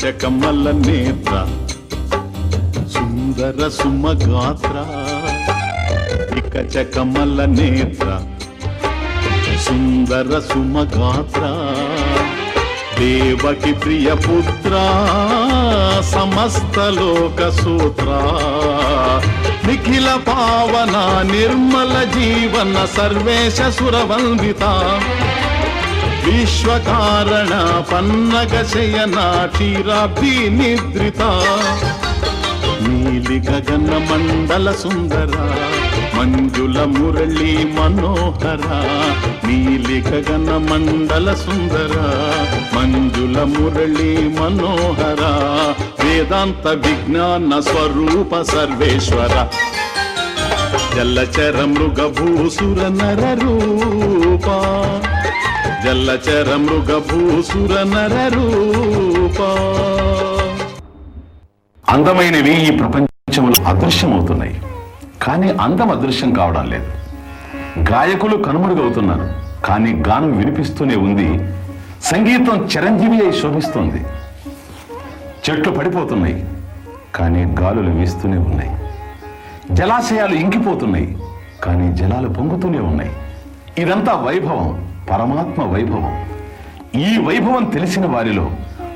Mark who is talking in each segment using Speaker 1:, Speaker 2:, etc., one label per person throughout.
Speaker 1: పంచ వికచకమల నేత్ర సుందర సుమగాత్ర వికచకమల నేత్ర సుందర సుమగాత్ర దేవకి ప్రియ పుత్ర సమస్త లోక సూత్ర నిఖిల పావన నిర్మల జీవన సర్వేశ సురవందిత. విశ్వకారణ పన్నగ శయన క్షీరాబ్ది నిద్రిత నీలి గగన మండల సుందర మంజుల మురళి మనోహర నీలి గగన మండల సుందర మంజుల మురళి మనోహర వేదాంత విజ్ఞాన స్వరూప సర్వేశ్వర జల్లచర మృగభూసుర నర రూప జల్లచర మృగభూసుర నర రూప
Speaker 2: అందమైనవి ఈ ప్రపంచంలో అదృశ్యమవుతున్నాయి. కానీ అందం అదృశ్యం కావడం లేదు. గాయకులు కనుమరుగవుతున్నారు. కానీ గానం వినిపిస్తూనే ఉంది. సంగీతం చిరంజీవి అయి శోభిస్తోంది. చెట్లు పడిపోతున్నాయి. కానీ గాలులు వీస్తూనే ఉన్నాయి. జలాశయాలు ఇంకిపోతున్నాయి. కానీ జలాలు పొంగుతూనే ఉన్నాయి. ఇదంతా వైభవం. పరమాత్మ వైభవం. ఈ వైభవం తెలిసిన వారిలో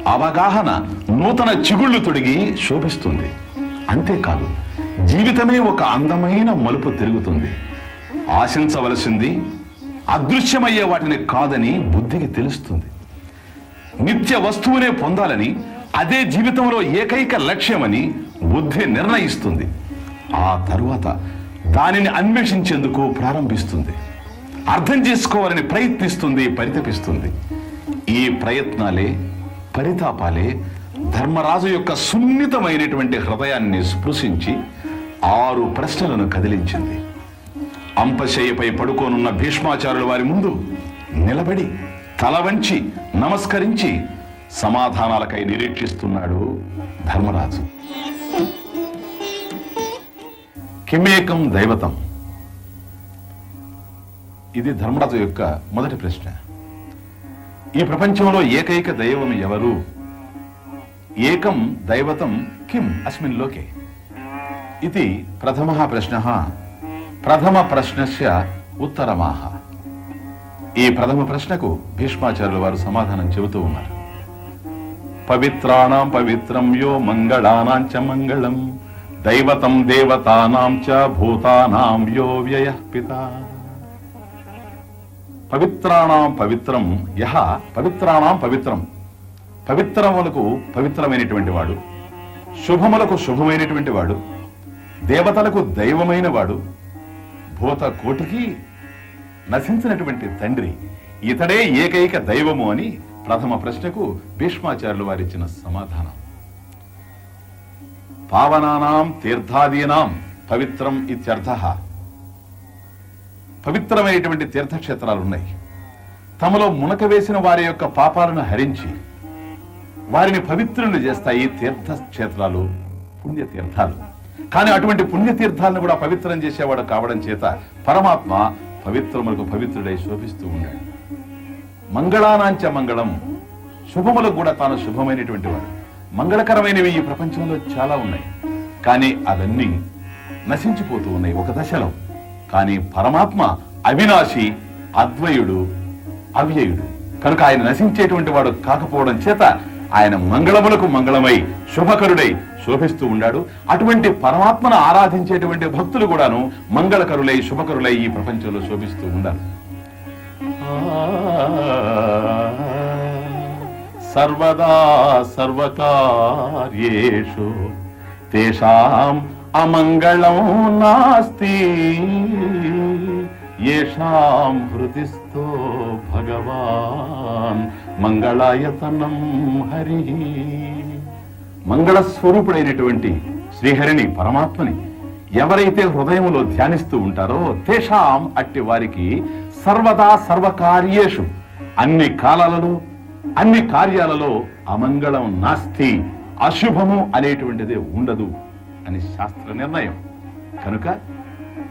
Speaker 2: అవగాహన నూతన చిగుళ్ళు తొడిగి శోభిస్తుంది. అంతేకాదు జీవితమే ఒక అందమైన మలుపు తిరుగుతుంది. ఆశించవలసింది అదృశ్యమయ్యే వాటిని కాదని బుద్ధికి తెలుస్తుంది. నిత్య వస్తువునే పొందాలని అదే జీవితంలో ఏకైక లక్ష్యమని బుద్ధి నిర్ణయిస్తుంది. ఆ తరువాత దానిని అన్వేషించేందుకు ప్రారంభిస్తుంది. అర్థం చేసుకోవాలని ప్రయత్నిస్తుంది పరితపిస్తుంది. ఈ ప్రయత్నాలే పరితాపాలే ధర్మరాజు యొక్క సున్నితమైనటువంటి హృదయాన్ని స్పృశించి ఆరు ప్రశ్నలను కదిలించింది. అంపశయ్యపై పడుకోనున్న భీష్మాచారుల వారి ముందు నిలబడి తల వంచి నమస్కరించి సమాధానాలకై నిరీక్షిస్తున్నాడు ధర్మరాజు. కిమేకం దైవతం. ఇది ధర్మరాజు యొక్క మొదటి ప్రశ్న. ఈ ప్రపంచంలో ఏకైక దైవం ఎవరు? ఏకం దైవతం కిం? అస్మిన్ లోకే. ఇది ప్రథమ ప్రశ్న. ప్రథమ ప్రశ్నస్య ఉత్తరమాహ ఈ ప్రథమ ప్రశ్నకు భీష్మాచార్యుల వారు సమాధానం చెబుతూ ఉన్నారు. పవిత్రాణం పవిత్రం యో మంగళానాం చ మంగళం. దైవతం దేవతానాం చ భూతానాం యో వ్యయ పితా. పవిత్రాణం పవిత్రం యహ పవిత్రాణం పవిత్రం. పవిత్రములకు పవిత్రమైనటువంటి వాడు శుభములకు శుభమైనటువంటి వాడు దేవతలకు దైవమైన వాడు భూత కోటికి నశించినటువంటి తండ్రి ఇతడే ఏకైక దైవము అని ప్రథమ ప్రశ్నకు భీష్మాచార్యులు వారిచ్చిన సమాధానం. పావనానాం తీర్థాదీనాం పవిత్రం ఇత్యర్థ. పవిత్రమైనటువంటి తీర్థక్షేత్రాలు ఉన్నాయి. తమలో మునక వేసిన వారి యొక్క పాపాలను హరించి వారిని పవిత్రులు చేస్తాయి తీర్థక్షేత్రాలు పుణ్యతీర్థాలు. కానీ అటువంటి పుణ్యతీర్థాలను కూడా పవిత్రం చేసేవాడు కావడం చేత పరమాత్మ పవిత్రములకు పవిత్రుడై శోభిస్తూ ఉన్నాడు మంగళానాంచ మంగళం శుభములకు కూడా తాను శుభమైనటువంటి వాడు. మంగళకరమైనవి ఈ ప్రపంచంలో చాలా ఉన్నాయి. కానీ అవన్నీ నశించిపోతూ ఉన్నాయి ఒక దశలో. కానీ పరమాత్మ అవినాశి అద్వయుడు అవ్యయుడు. కనుక ఆయన నశించేటువంటి వాడు కాకపోవడం చేత ఆయన మంగళములకు మంగళమై శుభకరుడై శోభిస్తూ ఉన్నాడు అటువంటి పరమాత్మను ఆరాధించేటువంటి భక్తులు కూడాను మంగళకరులై శుభకరులై ఈ ప్రపంచంలో శోభిస్తూ ఉన్నారు సర్వదా సర్వకార్యేషు తేషాం అమంగళం నాస్తి. ఏషాం హృదిస్థో భగవాన్. మంగళాయతనం హరి. మంగళ స్వరూపుడైనటువంటి శ్రీహరిని పరమాత్మని ఎవరైతే హృదయంలో ధ్యానిస్తూ ఉంటారో తేషాం అట్టి వారికి సర్వదా సర్వకార్యేషు. అన్ని కాలాలలో అన్ని కార్యాలలో అమంగళం నాస్తి. అశుభము అనేటువంటిది ఉండదు. అని శాస్త్ర నిర్ణయం. కనుక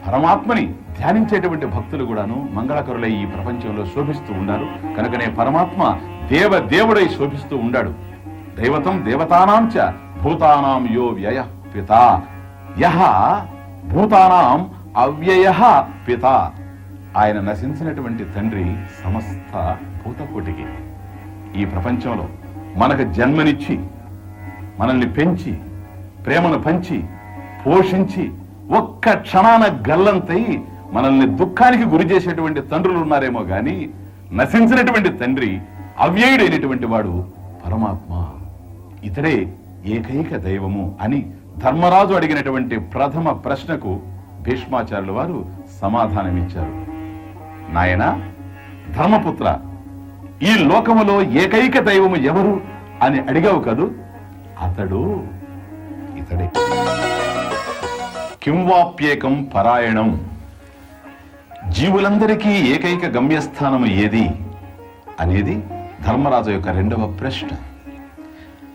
Speaker 2: పరమాత్మని ధ్యానించేటువంటి భక్తులు కూడాను మంగళకరులై ఈ ప్రపంచంలో శోభిస్తూ ఉన్నారు. కనుకనే పరమాత్మ దేవ దేవుడై శోభిస్తూ ఉండాడు. దైవతం దేవతానాంచ భూతానాం యో వ్యయ పిత. యహ భూతానాం అవ్యయ పిత. ఆయన నశించినటువంటి తండ్రి సమస్త భూతకోటికి. ఈ ప్రపంచంలో మనకు జన్మనిచ్చి మనల్ని పెంచి ప్రేమను పంచి పోషించి ఒక్క క్షణాన గల్లంతై మనల్ని దుఃఖానికి గురి చేసేటువంటి తండ్రులు ఉన్నారేమో గాని నశించినటువంటి తండ్రి అవ్యయుడైనటువంటి వాడు పరమాత్మ. ఇతడే ఏకైక దైవము అని ధర్మరాజు అడిగినటువంటి ప్రథమ ప్రశ్నకు భీష్మాచార్యుల వారు సమాధానమిచ్చారు. నాయనా ధర్మపుత్ర ఈ లోకములో ఏకైక దైవము ఎవరు అని అడిగావు కదూ? అతడు ఇతడే కింవాప్యేకం పరాయణం. జీవులందరికీ ఏకైక గమ్యస్థానము ఏది? అనేది ధర్మరాజు యొక్క రెండవ ప్రశ్న.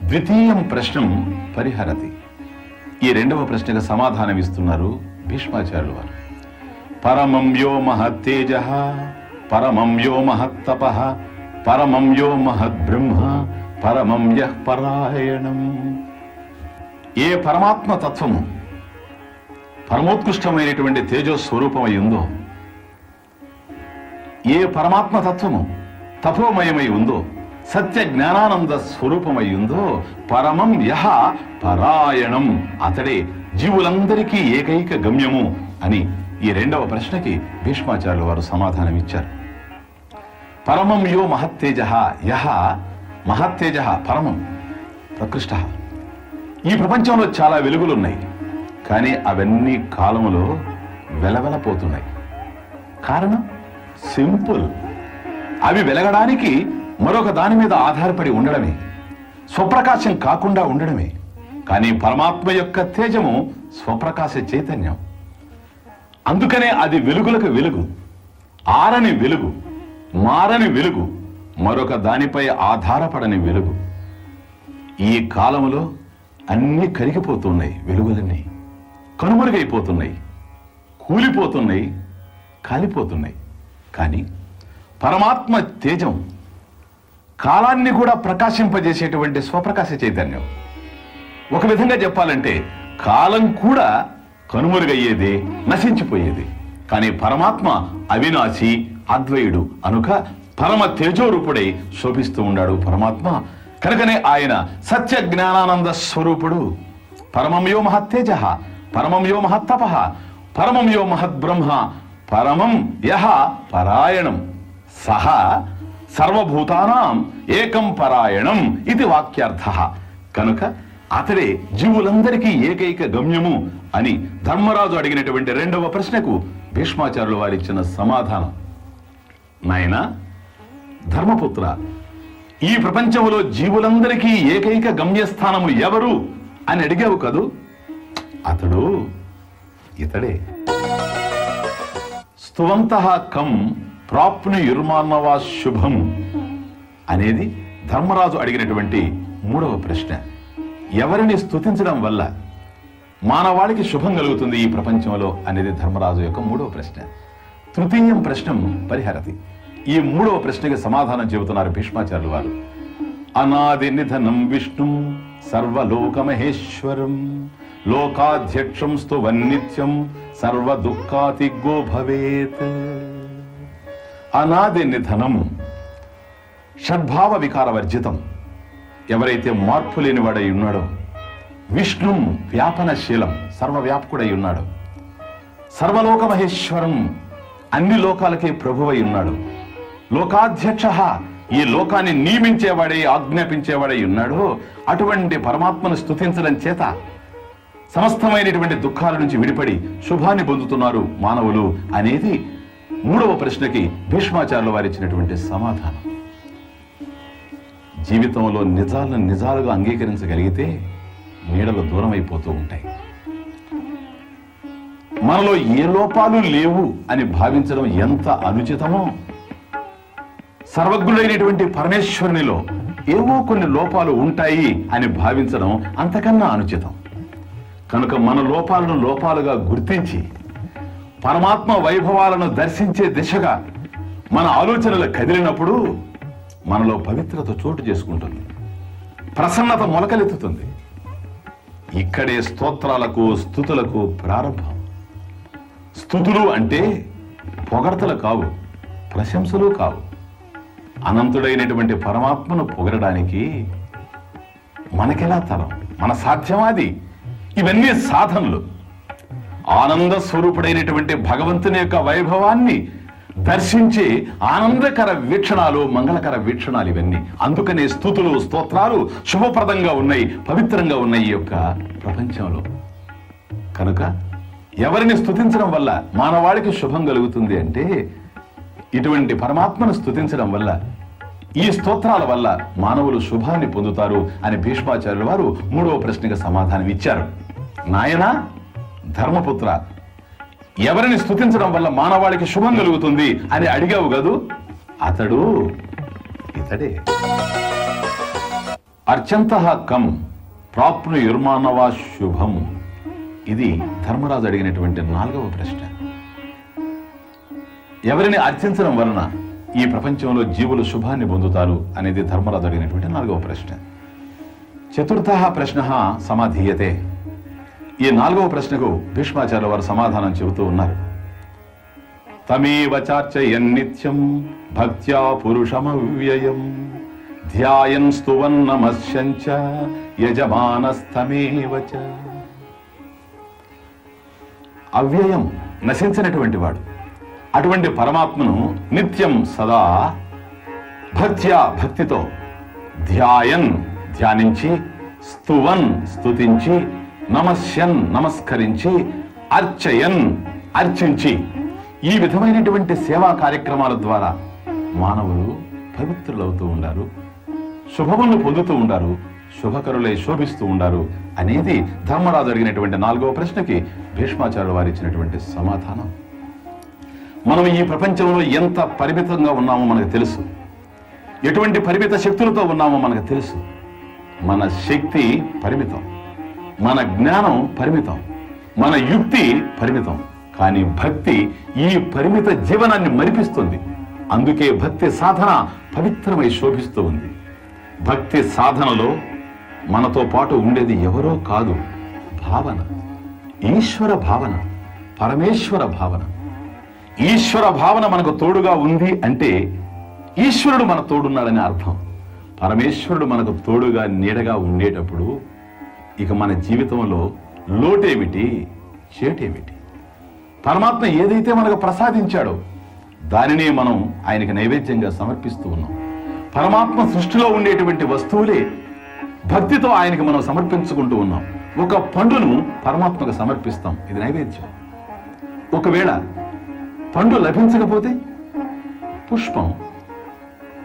Speaker 2: ద్వితీయం ప్రశ్నం పరిహరతి. ఈ రెండవ ప్రశ్నకు సమాధానం ఇస్తున్నారు భీష్మాచార్యులు వారు. పరమం యో మహత్తేజ పరమం యో మహత్తప పరమం యో మహద్బ్రహ్మ పరమం యః పరాయణం. ఏ పరమాత్మ తత్వము పరమోత్కృష్టమైనటువంటి తేజస్వరూపమై ఉందో ఏ పరమాత్మ తత్వము తపోమయమై ఉందో సత్య జ్ఞానానంద స్వరూపమై ఉందో పరమం యహ పరాయణం అతడే జీవులందరికీ ఏకైక గమ్యము అని ఈ రెండవ ప్రశ్నకి భీష్మాచార్యుల వారు సమాధానం ఇచ్చారు పరమం యో మహత్తేజ యహ మహత్తేజ పరమం ప్రకృష్ట. ఈ ప్రపంచంలో చాలా వెలుగులున్నాయి. కానీ అవన్నీ కాలంలో వెలవెలపోతున్నాయి. కారణం సింపుల్. అవి వెలగడానికి మరొక దాని మీద ఆధారపడి ఉండడమే. స్వప్రకాశం కాకుండా ఉండడమే. కానీ పరమాత్మ యొక్క తేజము స్వప్రకాశ చైతన్యం. అందుకనే అది వెలుగులకు వెలుగు ఆరని వెలుగు మారని వెలుగు మరొక దానిపై ఆధారపడని వెలుగు. ఈ కాలంలో అన్నీ కరిగిపోతున్నాయి వెలుగులన్నీ. కనుమరుగైపోతున్నాయి. కూలిపోతున్నాయి. కాలిపోతున్నాయి. కానీ పరమాత్మ తేజం కాలాన్ని కూడా ప్రకాశింపజేసేటువంటి స్వప్రకాశ చైతన్యం. ఒక విధంగా చెప్పాలంటే కాలం కూడా కనుమరుగయ్యేది నశించిపోయేది. కానీ పరమాత్మ అవినాశి అద్వయుడు అనుక పరమ తేజోరూపుడై శోభిస్తూ ఉన్నాడు పరమాత్మ. కనుకనే ఆయన సత్య జ్ఞానానంద స్వరూపుడు. పరమం మహత్తేజ పరమం యో మహత్తప పరమం యో మహద్బ్రహ్మ పరమం యహ పరాయణం. సహ సర్వభూతానాం ఏకం పరాయణం ఇది వాక్యార్థ. కనుక అతడే జీవులందరికీ ఏకైక గమ్యము అని ధర్మరాజు అడిగినటువంటి రెండవ ప్రశ్నకు భీష్మాచార్యులు వారిచ్చిన సమాధానం. నాయన ధర్మపుత్ర ఈ ప్రపంచంలో జీవులందరికీ ఏకైక గమ్యస్థానము ఎవరు అని అడిగావు కదూ? అతడు ఇతడే. స్తువంత కం ప్రాప్నుయుర్మానవా శుభం అనేది ధర్మరాజు అడిగినటువంటి మూడవ ప్రశ్న. ఎవరిని స్థుతించడం వల్ల మానవాళికి శుభం కలుగుతుంది ఈ ప్రపంచంలో అనేది ధర్మరాజు యొక్క మూడవ ప్రశ్న. తృతీయం ప్రశ్నం పరిహరతి. ఈ మూడవ ప్రశ్నకి సమాధానం చెబుతున్నారు భీష్మాచార్యులు వారు. అనాది నిధనం విష్ణు సర్వలోకమహేశ్వరం లోకాధ్యక్షం స్తువన్నిత్యం సర్వ దుఃఖాతిగో భవేత్ అనాది నిధనం షడ్భావ వికార వర్జితం ఎవరైతే మార్పు లేనివాడై ఉన్నాడో విష్ణు వ్యాపనశీలం సర్వవ్యాపకుడై ఉన్నాడు. సర్వలోక మహేశ్వరం అన్ని లోకాలకే ప్రభువై ఉన్నాడు. లోకాధ్యక్ష ఈ లోకాన్ని నియమించేవాడై ఆజ్ఞాపించేవాడై ఉన్నాడు. అటువంటి పరమాత్మను స్తుతించడం చేత సమస్తమైనటువంటి దుఃఖాల నుంచి విడిపడి శుభాన్ని పొందుతున్నారు మానవులు అనేది మూడవ ప్రశ్నకి భీష్మాచార్యుల వారు ఇచ్చినటువంటి సమాధానం. జీవితంలో నిజాలను నిజాలుగా అంగీకరించగలిగితే నీడలు దూరం అయిపోతూ ఉంటాయి. మనలో ఏ లోపాలు లేవు అని భావించడం ఎంత అనుచితమో సర్వజ్ఞులైనటువంటి పరమేశ్వరునిలో ఏవో కొన్ని లోపాలు ఉంటాయి అని భావించడం అంతకన్నా అనుచితం. కనుక మన లోపాలను లోపాలుగా గుర్తించి పరమాత్మ వైభవాలను దర్శించే దిశగా మన ఆలోచనలు కదిలినప్పుడు మనలో పవిత్రత చోటు చేసుకుంటుంది. ప్రసన్నత మొలకలెత్తుతుంది ఇక్కడే స్తోత్రాలకు స్థుతులకు ప్రారంభం. స్థుతులు అంటే పొగడతలు కావు ప్రశంసలు కావు. అనంతుడైనటువంటి పరమాత్మను పొగరడానికి మనకెలా తరం? మన సాధ్యమాది ఇవన్నీ సాధనలు. ఆనంద స్వరూపుడైనటువంటి భగవంతుని యొక్క వైభవాన్ని దర్శించే ఆనందకర వీక్షణాలు మంగళకర వీక్షణాలు ఇవన్నీ. అందుకనే స్థుతులు స్తోత్రాలు శుభప్రదంగా ఉన్నాయి పవిత్రంగా ఉన్నాయి ఈ యొక్క ప్రపంచంలో. కనుక ఎవరిని స్తుతించడం వల్ల మానవాళికి శుభం కలుగుతుంది అంటే ఇటువంటి పరమాత్మను స్తుతించడం వల్ల ఈ స్తోత్రాల వల్ల మానవులు శుభాన్ని పొందుతారు అని భీష్మాచార్యుల వారు మూడవ ప్రశ్నకు సమాధానం ఇచ్చారు. నాయన ధర్మపుత్ర ఎవరిని స్తుతించడం వల్ల మానవాళికి శుభం కలుగుతుంది అని అడిగావు కదూ? అతడు ఇతడే. అర్చంత కం ప్రాప్నుయుర్మానవా శుభం. ఇది ధర్మరాజు అడిగినటువంటి నాలుగవ ప్రశ్న. ఎవరిని అర్చించడం వలన ఈ ప్రపంచంలో జీవులు శుభాన్ని పొందుతారు అనేది ధర్మరాజు అడిగినటువంటి నాలుగవ ప్రశ్న. చతుర్థ ప్రశ్న సమాధీయతే. ఈ నాలుగవ ప్రశ్నకు భీష్మాచార్య వారు సమాధానం చెబుతూ ఉన్నారు. తమేవ నిత్యం భక్త్యా పురుషమవ్యయం. ధ్యాయన్ స్తువన్నమశ్యంచ యజమానస్తమేవ అవ్యయం నశించినటువంటి వాడు. అటువంటి పరమాత్మను నిత్యం సదా భక్త్యా భక్తితో ధ్యాయన్ ధ్యానించి స్తువన్ స్తుతించి నమస్యన్ నమస్కరించి అర్చయన్ అర్చించి ఈ విధమైనటువంటి సేవా కార్యక్రమాల ద్వారా మానవులు పవిత్రులవుతూ ఉండారు శుభములను పొందుతూ ఉండారు శుభకరులై శోభిస్తూ ఉండారు అనేది ధర్మరాజు అడిగినటువంటి నాలుగవ ప్రశ్నకి భీష్మాచార్యుల వారు ఇచ్చినటువంటి సమాధానం. మనం ఈ ప్రపంచంలో ఎంత పరిమితంగా ఉన్నామో మనకు తెలుసు. ఎటువంటి పరిమిత శక్తులతో ఉన్నామో మనకు తెలుసు. మన శక్తి పరిమితం. మన జ్ఞానం పరిమితం. మన యుక్తి పరిమితం. కానీ భక్తి ఈ పరిమిత జీవనాన్ని మరిపిస్తుంది. అందుకే భక్తి సాధన పవిత్రమై శోభిస్తూ ఉంది. భక్తి సాధనలో మనతో పాటు ఉండేది ఎవరో కాదు భావన. ఈశ్వర భావన. పరమేశ్వర భావన. ఈశ్వర భావన మనకు తోడుగా ఉంది అంటే ఈశ్వరుడు మన తోడున్నాడని అర్థం. పరమేశ్వరుడు మనకు తోడుగా నీడగా ఉండేటప్పుడు ఇక మన జీవితంలో లోటేమిటి చేటేమిటి? పరమాత్మ ఏదైతే మనకు ప్రసాదించాడో దానినే మనం ఆయనకి నైవేద్యంగా సమర్పిస్తూ ఉన్నాం. పరమాత్మ సృష్టిలో ఉండేటువంటి వస్తువులే భక్తితో ఆయనకి మనం సమర్పించుకుంటూ ఉన్నాం. ఒక పండును పరమాత్మకు సమర్పిస్తాం. ఇది నైవేద్యం. ఒకవేళ పండు లభించకపోతే పుష్పం.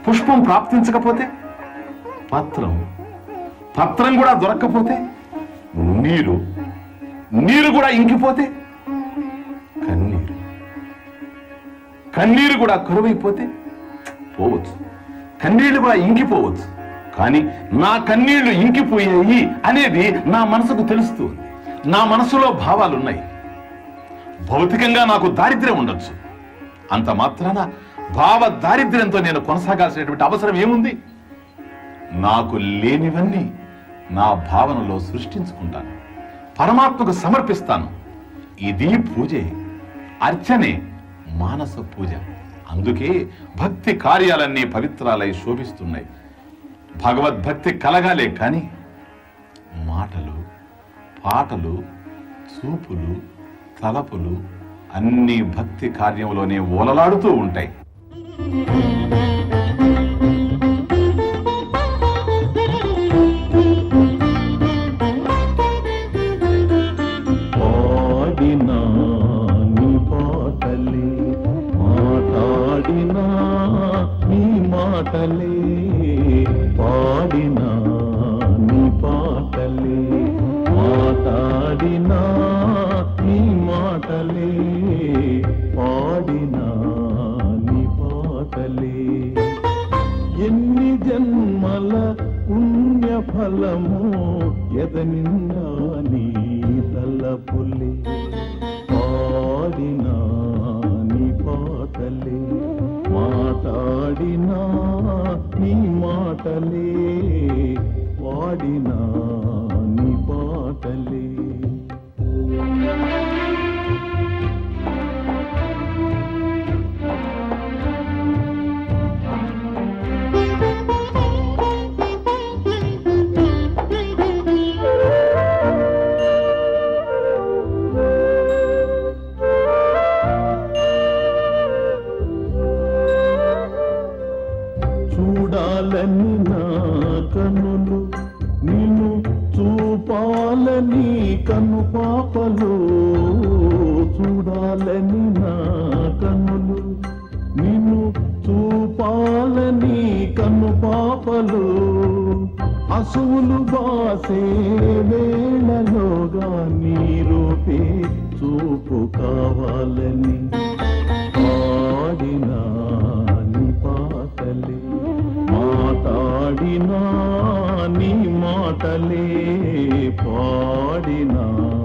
Speaker 2: పుష్పం ప్రాప్తించకపోతే పత్రం. పత్రం కూడా దొరక్కపోతే నీరు. నీరు కూడా ఇంకిపోతే కన్నీరు. కన్నీరు కూడా కరువైపోతే పోవచ్చు. కన్నీళ్ళు కూడా ఇంకిపోవచ్చు. కానీ నా కన్నీళ్ళు ఇంకిపోయాయి అనేది నా మనసుకు తెలుస్తుంది. నా మనసులో భావాలు ఉన్నాయి భౌతికంగా నాకు దారిద్ర్యం ఉండొచ్చు. అంత మాత్రాన భావ దారిద్ర్యంతో నేను కొనసాగాల్సినటువంటి అవసరం ఏముంది? నాకు లేనివన్నీ నా భావనలో సృష్టించుకుంటాను. పరమాత్మకు సమర్పిస్తాను. ఇది పూజే అర్చనే మానస పూజ. అందుకే భక్తి కార్యాలన్నీ పవిత్రాలై శోభిస్తున్నాయి. భగవద్భక్తి కలగాలే కానీ మాటలు పాటలు చూపులు తలపులు అన్ని భక్తి కార్యంలోనే ఓలలాడుతూ ఉంటాయి.
Speaker 1: ఫలము ఎదనిన్నా నీ తలపులే పాడినా నీ పాటలే మాట్లాడినా నీ మాటలే పాడినా కను పాపలు చూడాలని నా కనులు. నిన్ను చూపాలని కను పాపలు అసువులు బాసే వేళలోగా నీరు చూపు కావాలని పాడినా నీ పాటలే. మాట్లాడినా నీ మాటలే పాడినా.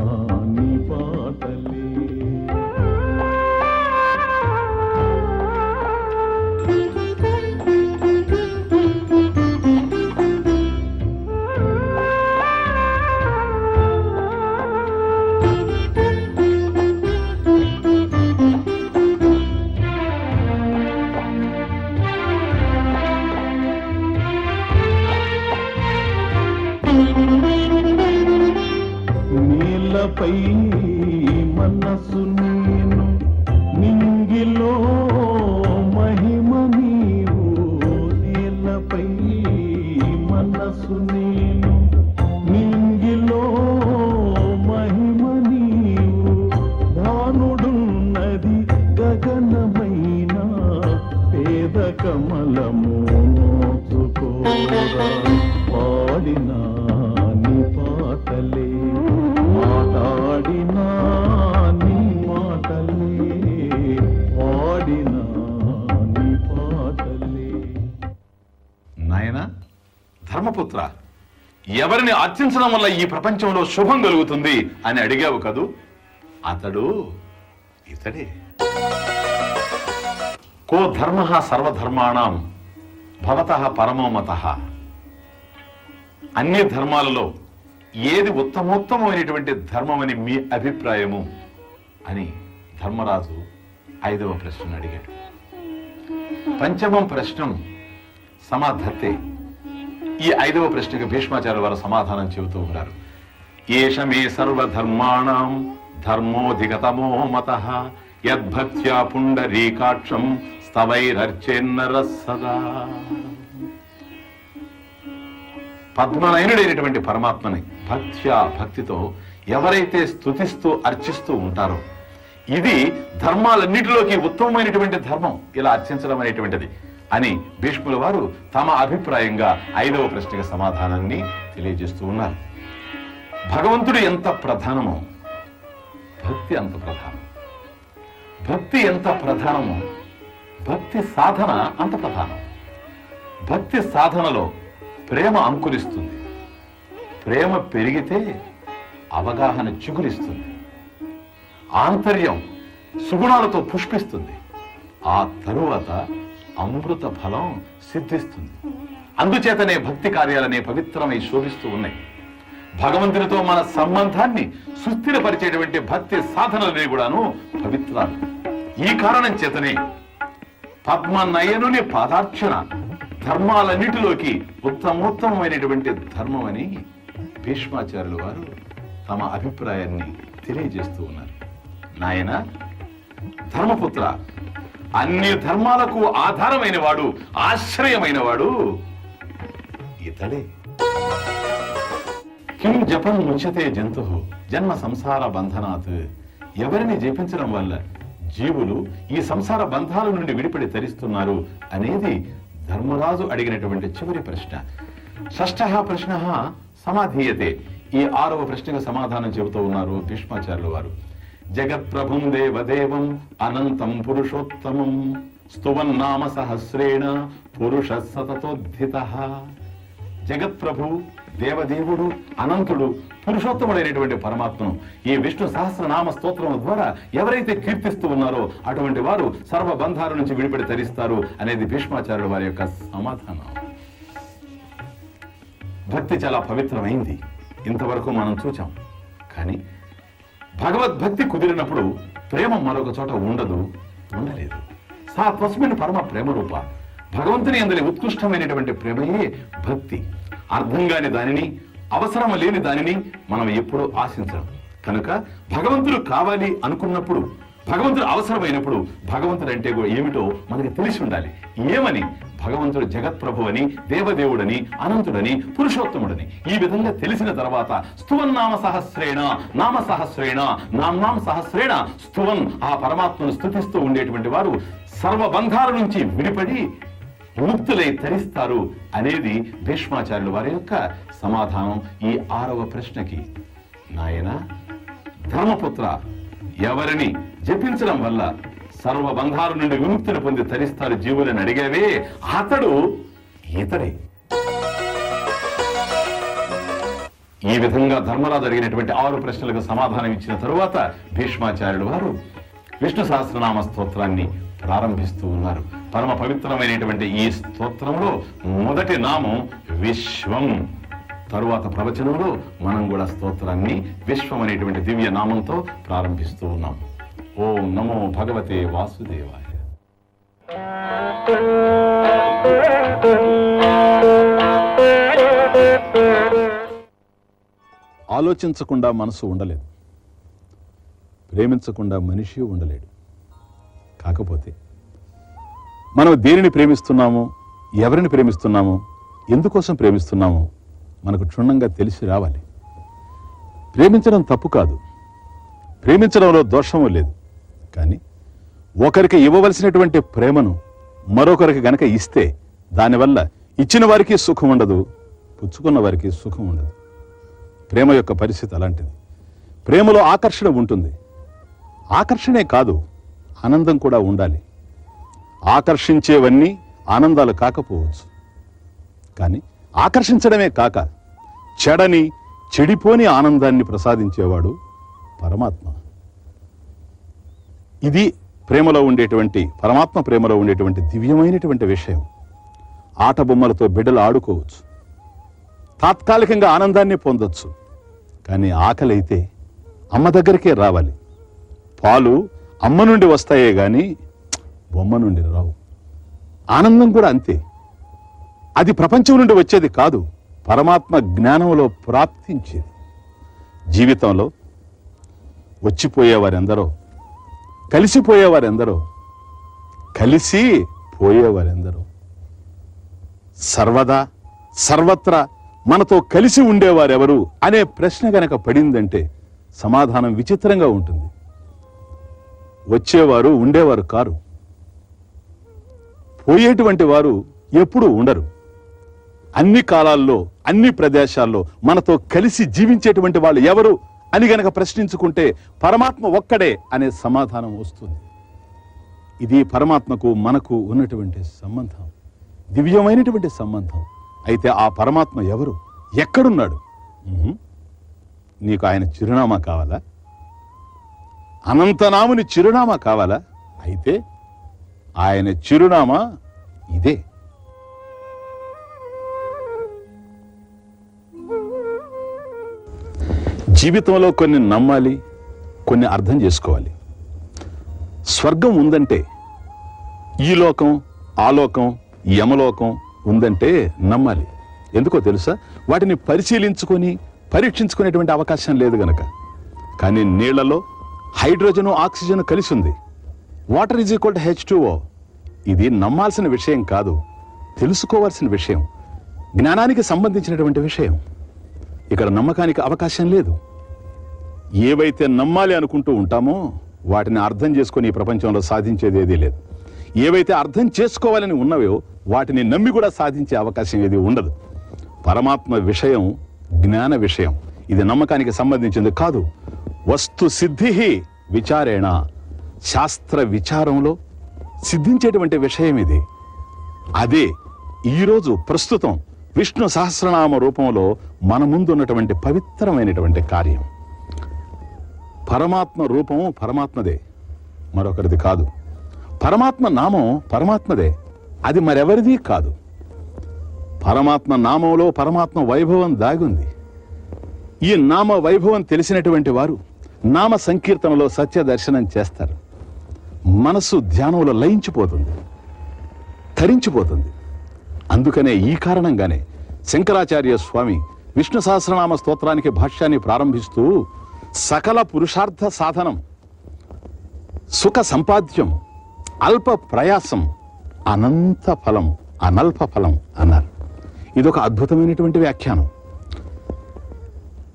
Speaker 2: ఎవరిని అర్చించడం వల్ల ఈ ప్రపంచంలో శుభం కలుగుతుంది అని అడిగావు కదూ? అతడు ఇతడే. కో ధర్మ సర్వధర్మాణం భవత పరమోమత అన్ని ధర్మాలలో ఏది ఉత్తమోత్తమైనటువంటి ధర్మం అని మీ అభిప్రాయము? అని ధర్మరాజు ఐదవ ప్రశ్నను అడిగాడు. పంచమం ప్రశ్నం సమాధత్తే. ఈ ఐదవ ప్రశ్నకు భీష్మాచార్య వారు సమాధానం చెబుతూ ఉన్నారు. ఏష మే సర్వధర్మాణం ధర్మోధిగతమో మత యద్భక్త్యా పుండరీకాక్షం స్తవైరర్చేన్నర సదా పద్మనయనుడైనటువంటి పరమాత్మని భక్త్యా భక్తితో ఎవరైతే స్తుతిస్తూ అర్చిస్తూ ఉంటారో ఇది ధర్మాలన్నిటిలోకి ఉత్తమమైనటువంటి ధర్మం. ఇలా అర్చించడం అనేటువంటిది. అని భీష్ముల వారు తమ అభిప్రాయంగా ఐదవ ప్రశ్నకి సమాధానాన్ని తెలియజేస్తూ ఉన్నారు. భగవంతుడు ఎంత ప్రధానమో భక్తి అంత ప్రధానం. భక్తి ఎంత ప్రధానమో భక్తి సాధన అంత ప్రధానం. భక్తి సాధనలో ప్రేమ అంకురిస్తుంది ప్రేమ పెరిగితే అవగాహన చిగురిస్తుంది. ఆంతర్యం సుగుణాలతో పుష్పిస్తుంది. ఆ తరువాత అమృత ఫలం సిద్ధిస్తుంది. అందుచేతనే భక్తి కార్యాలనే పవిత్రమై శోభిస్తూ ఉన్నాయి. భగవంతునితో మన సంబంధాన్ని సుస్థిరపరిచేటువంటి భక్తి సాధనలనే కూడాను పవిత్రాలు. ఈ కారణం చేతనే పద్మనయనుని పాదార్చన ధర్మాలన్నిటిలోకి ఉత్తమోత్తమైనటువంటి ధర్మం అని భీష్మాచార్యుల వారు తమ అభిప్రాయాన్ని తెలియజేస్తూ ఉన్నారు. నాయన ధర్మపుత్ర అన్ని ధర్మాలకు ఆధారమైన వాడు ఆశ్రయమైన వాడు ఇతడే కిం జపం ముచ్యతే జంతు జన్మ సంసార బంధనాత్. ఎవరిని జపించడం వల్ల జీవులు ఈ సంసార బంధాల నుండి విడిపడి తరిస్తున్నారు అనేది ధర్మరాజు అడిగినటువంటి చివరి ప్రశ్న. షష్ఠ ప్రశ్న సమాధీయతే. ఈ ఆరవ ప్రశ్నకు సమాధానం చెబుతూ ఉన్నారు భీష్మాచార్యుల వారు. జగత్ప్రభుం దేవదేవం అనంతం పురుషోత్తమం స్తువన్నామ సహస్రేణ పురుష సతతోద్ధిత. జగత్ప్రభు దేవదేవుడు అనంతుడు పురుషోత్తముడైనటువంటి పరమాత్మను ఈ విష్ణు సహస్రనామ స్తోత్రం ద్వారా ఎవరైతే కీర్తిస్తూ ఉన్నారో అటువంటి వారు సర్వ బంధాల నుంచి విడిపడి తరిస్తారు అనేది భీష్మాచార్యుడు వారి యొక్క సమాధానం. భక్తి చాలా పవిత్రమైంది. ఇంతవరకు మనం చూచాం. కానీ భగవద్భక్తి కుదిరినప్పుడు ప్రేమ మరొక చోట ఉండదు ఉండలేదు. సా తస్మిన్ పరమ ప్రేమ రూప భగవంతుని అందరి ఉత్కృష్టమైనటువంటి ప్రేమయే భక్తి. అర్థం కాని దానిని అవసరం లేని దానిని మనం ఎప్పుడూ ఆశించం. కనుక భగవంతుడు కావాలి అనుకున్నప్పుడు భగవంతుడు అవసరమైనప్పుడు భగవంతుడు అంటే కూడా ఏమిటో మనకి తెలిసి ఉండాలి. ఏమని? భగవంతుడు జగత్ప్రభు అని దేవదేవుడని అనంతుడని పురుషోత్తముడని. ఈ విధంగా తెలిసిన తర్వాత స్తువన్ నామ సహస్రేణ నామ సహస్రేణ నామ్నాం సహస్రేణ స్తువన్ ఆ పరమాత్మను స్థుతిస్తూ ఉండేటువంటి వారు సర్వబంధాల నుంచి విడిపడి ముక్తులై తరిస్తారు అనేది భీష్మాచార్యుల వారి యొక్క సమాధానం ఈ ఆరవ ప్రశ్నకి. నాయన ధర్మపుత్ర ఎవరిని జపించడం వల్ల సర్వ బంధాల నుండి విముక్తిని పొంది తరిస్తారు జీవులని అడిగావే అతడు ఇతడే ఈ విధంగా ధర్మరాజు అడిగినటువంటి ఆరు ప్రశ్నలకు సమాధానం ఇచ్చిన తరువాత భీష్మాచార్యుడు వారు విష్ణు సహస్రనామ స్తోత్రాన్ని ప్రారంభిస్తూ ఉన్నారు. పరమ పవిత్రమైనటువంటి ఈ స్తోత్రంలో మొదటి నామం విశ్వం. తరువాత ప్రవచనంలో మనం కూడా స్తోత్రాన్ని విశ్వం అనేటువంటి దివ్య నామంతో ప్రారంభిస్తూ ఉన్నాం. ఓం నమో భగవతే వాసుదేవాయ.
Speaker 3: ఆలోచించకుండా మనసు ఉండలేదు. ప్రేమించకుండా మనిషి ఉండలేడు. కాకపోతే మనం దేనిని ప్రేమిస్తున్నామో ఎవరిని ప్రేమిస్తున్నామో ఎందుకోసం ప్రేమిస్తున్నామో మనకు క్షుణ్ణంగా తెలిసి రావాలి. ప్రేమించడం తప్పు కాదు. ప్రేమించడంలో దోషము లేదు. కానీ ఒకరికి ఇవ్వవలసినటువంటి ప్రేమను మరొకరికి గనక ఇస్తే దానివల్ల ఇచ్చిన వారికి సుఖం ఉండదు పుచ్చుకున్న వారికి సుఖం ఉండదు. ప్రేమ యొక్క పరిస్థితి అలాంటిది. ప్రేమలో ఆకర్షణ ఉంటుంది. ఆకర్షణే కాదు ఆనందం కూడా ఉండాలి. ఆకర్షించేవన్నీ ఆనందాలు కాకపోవచ్చు. కానీ ఆకర్షించడమే కాక చెడని చెడిపోని ఆనందాన్ని ప్రసాదించేవాడు పరమాత్మ. ఇది ప్రేమలో ఉండేటువంటి పరమాత్మ ప్రేమలో ఉండేటువంటి దివ్యమైనటువంటి విషయం. ఆట బొమ్మలతో బిడ్డలు ఆడుకోవచ్చు. తాత్కాలికంగా ఆనందాన్ని పొందొచ్చు. కానీ ఆకలి అయితే అమ్మ దగ్గరికే రావాలి. పాలు అమ్మ నుండి వస్తాయే కానీ బొమ్మ నుండి రావు. ఆనందం కూడా అంతే. అది ప్రపంచం నుండి వచ్చేది కాదు పరమాత్మ జ్ఞానంలో ప్రాప్తించేది. జీవితంలో వచ్చిపోయేవారెందరో కలిసిపోయేవారెందరో కలిసి పోయేవారెందరో సర్వదా సర్వత్రా మనతో కలిసి ఉండేవారెవరు అనే ప్రశ్న గనక పడిందంటే సమాధానం విచిత్రంగా ఉంటుంది. వచ్చేవారు ఉండేవారు కారు. పోయేటువంటి వారు ఎప్పుడూ ఉండరు. అన్ని కాలాల్లో అన్ని ప్రదేశాల్లో మనతో కలిసి జీవించేటువంటి వాళ్ళు ఎవరు అని గనక ప్రశ్నించుకుంటే పరమాత్మ ఒక్కడే అనే సమాధానం వస్తుంది. ఇది పరమాత్మకు మనకు ఉన్నటువంటి సంబంధం దివ్యమైనటువంటి సంబంధం. అయితే ఆ పరమాత్మ ఎవరు? ఎక్కడున్నాడు? నీకు ఆయన చిరునామా కావాలా? అనంతనాముని చిరునామా కావాలా? అయితే ఆయన చిరునామా ఇదే. జీవితంలో కొన్ని నమ్మాలి కొన్ని అర్థం చేసుకోవాలి. స్వర్గం ఉందంటే ఈ లోకం ఆ లోకం యమలోకం ఉందంటే నమ్మాలి. ఎందుకో తెలుసా? వాటిని పరిశీలించుకొని పరీక్షించుకునేటువంటి అవకాశం లేదు గనక. కానీ నీళ్ళలో హైడ్రోజను ఆక్సిజన్ కలిసి ఉంది water is equal to H ఇది నమ్మాల్సిన విషయం కాదు తెలుసుకోవాల్సిన విషయం జ్ఞానానికి సంబంధించినటువంటి విషయం. ఇక్కడ నమ్మకానికి అవకాశం లేదు. ఏవైతే నమ్మాలి అనుకుంటూ ఉంటామో వాటిని అర్థం చేసుకొని ఈ ప్రపంచంలో సాధించేది ఏదీ లేదు. ఏవైతే అర్థం చేసుకోవాలని ఉన్నవో వాటిని నమ్మి కూడా సాధించే అవకాశం ఏది ఉండదు. పరమాత్మ విషయం జ్ఞాన విషయం. ఇది నమ్మకానికి సంబంధించింది కాదు. వస్తు సిద్ధి విచారేణ. శాస్త్ర విచారంలో సిద్ధించేటువంటి విషయం ఇది. అదే ఈరోజు ప్రస్తుతం విష్ణు సహస్రనామ రూపంలో మన ముందు ఉన్నటువంటి పవిత్రమైనటువంటి కార్యం. పరమాత్మ రూపం పరమాత్మదే. మరొకరిది కాదు. పరమాత్మ నామం పరమాత్మదే. అది మరెవరిది కాదు. పరమాత్మ నామంలో పరమాత్మ వైభవం దాగుంది. ఈ నామ వైభవం తెలిసినటువంటి వారు నామ సంకీర్తనలో సత్య దర్శనం చేస్తారు. మనసు ధ్యానంలో లయించిపోతుంది. తరించిపోతుంది. అందుకనే ఈ కారణంగానే శంకరాచార్య స్వామి విష్ణు సహస్రనామ స్తోత్రానికి భాష్యాన్ని ప్రారంభిస్తూ సకల పురుషార్థ సాధనం సుఖ సంపాద్యం అల్ప ప్రయాసం అనంత ఫలం అనల్ప ఫలం అన్నారు. ఇదొక అద్భుతమైనటువంటి వ్యాఖ్యానం.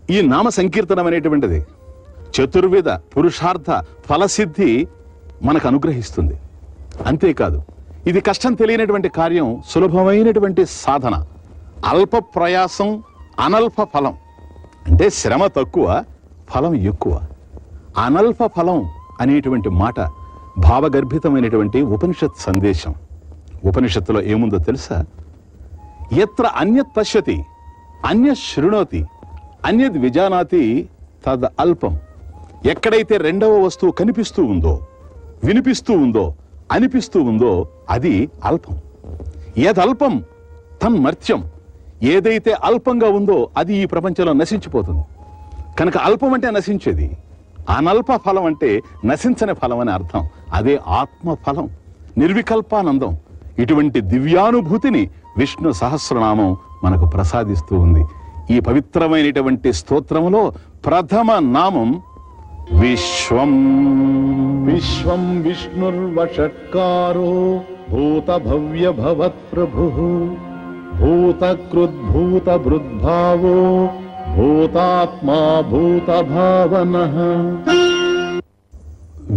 Speaker 3: ఈ నామ సంకీర్తనం అనేటువంటిది చతుర్విధ పురుషార్థ ఫలసిద్ధి మనకు అనుగ్రహిస్తుంది. అంతేకాదు ఇది కష్టం తెలియనటువంటి కార్యం సులభమైనటువంటి సాధన. అల్ప ప్రయాసం అనల్ప ఫలం. అంటే శ్రమ తక్కువ ఫలం ఎక్కువ. అనల్ప ఫలం అనేటువంటి మాట భావగర్భితమైనటువంటి ఉపనిషత్ సందేశం. ఉపనిషత్తులో ఏముందో తెలుసా? ఎత్ర అన్యత్ పశ్యతి అన్య శృణోతి అన్యద్ విజానాతి తద్ అల్పం. ఎక్కడైతే రెండవ వస్తువు కనిపిస్తూ ఉందో వినిపిస్తూ ఉందో అనిపిస్తూ ఉందో అది అల్పం. ఏదల్పం తన్మర్త్యం ఏదైతే అల్పంగా ఉందో అది ఈ ప్రపంచంలో నశించిపోతుంది. కనుక అల్పం అంటే నశించేది. అనల్ప ఫలం అంటే నశించని ఫలం అని అర్థం. అదే ఆత్మ ఫలం నిర్వికల్పానందం. ఇటువంటి దివ్యానుభూతిని విష్ణు సహస్రనామం మనకు ప్రసాదిస్తూ ఉంది. ఈ పవిత్రమైనటువంటి స్తోత్రములో ప్రథమ నామం విశ్వం.
Speaker 1: విశ్వం విష్ణుర్వషట్కారో భూత కృద్భూత భృద్భావో భూతాత్మా భూతభావనః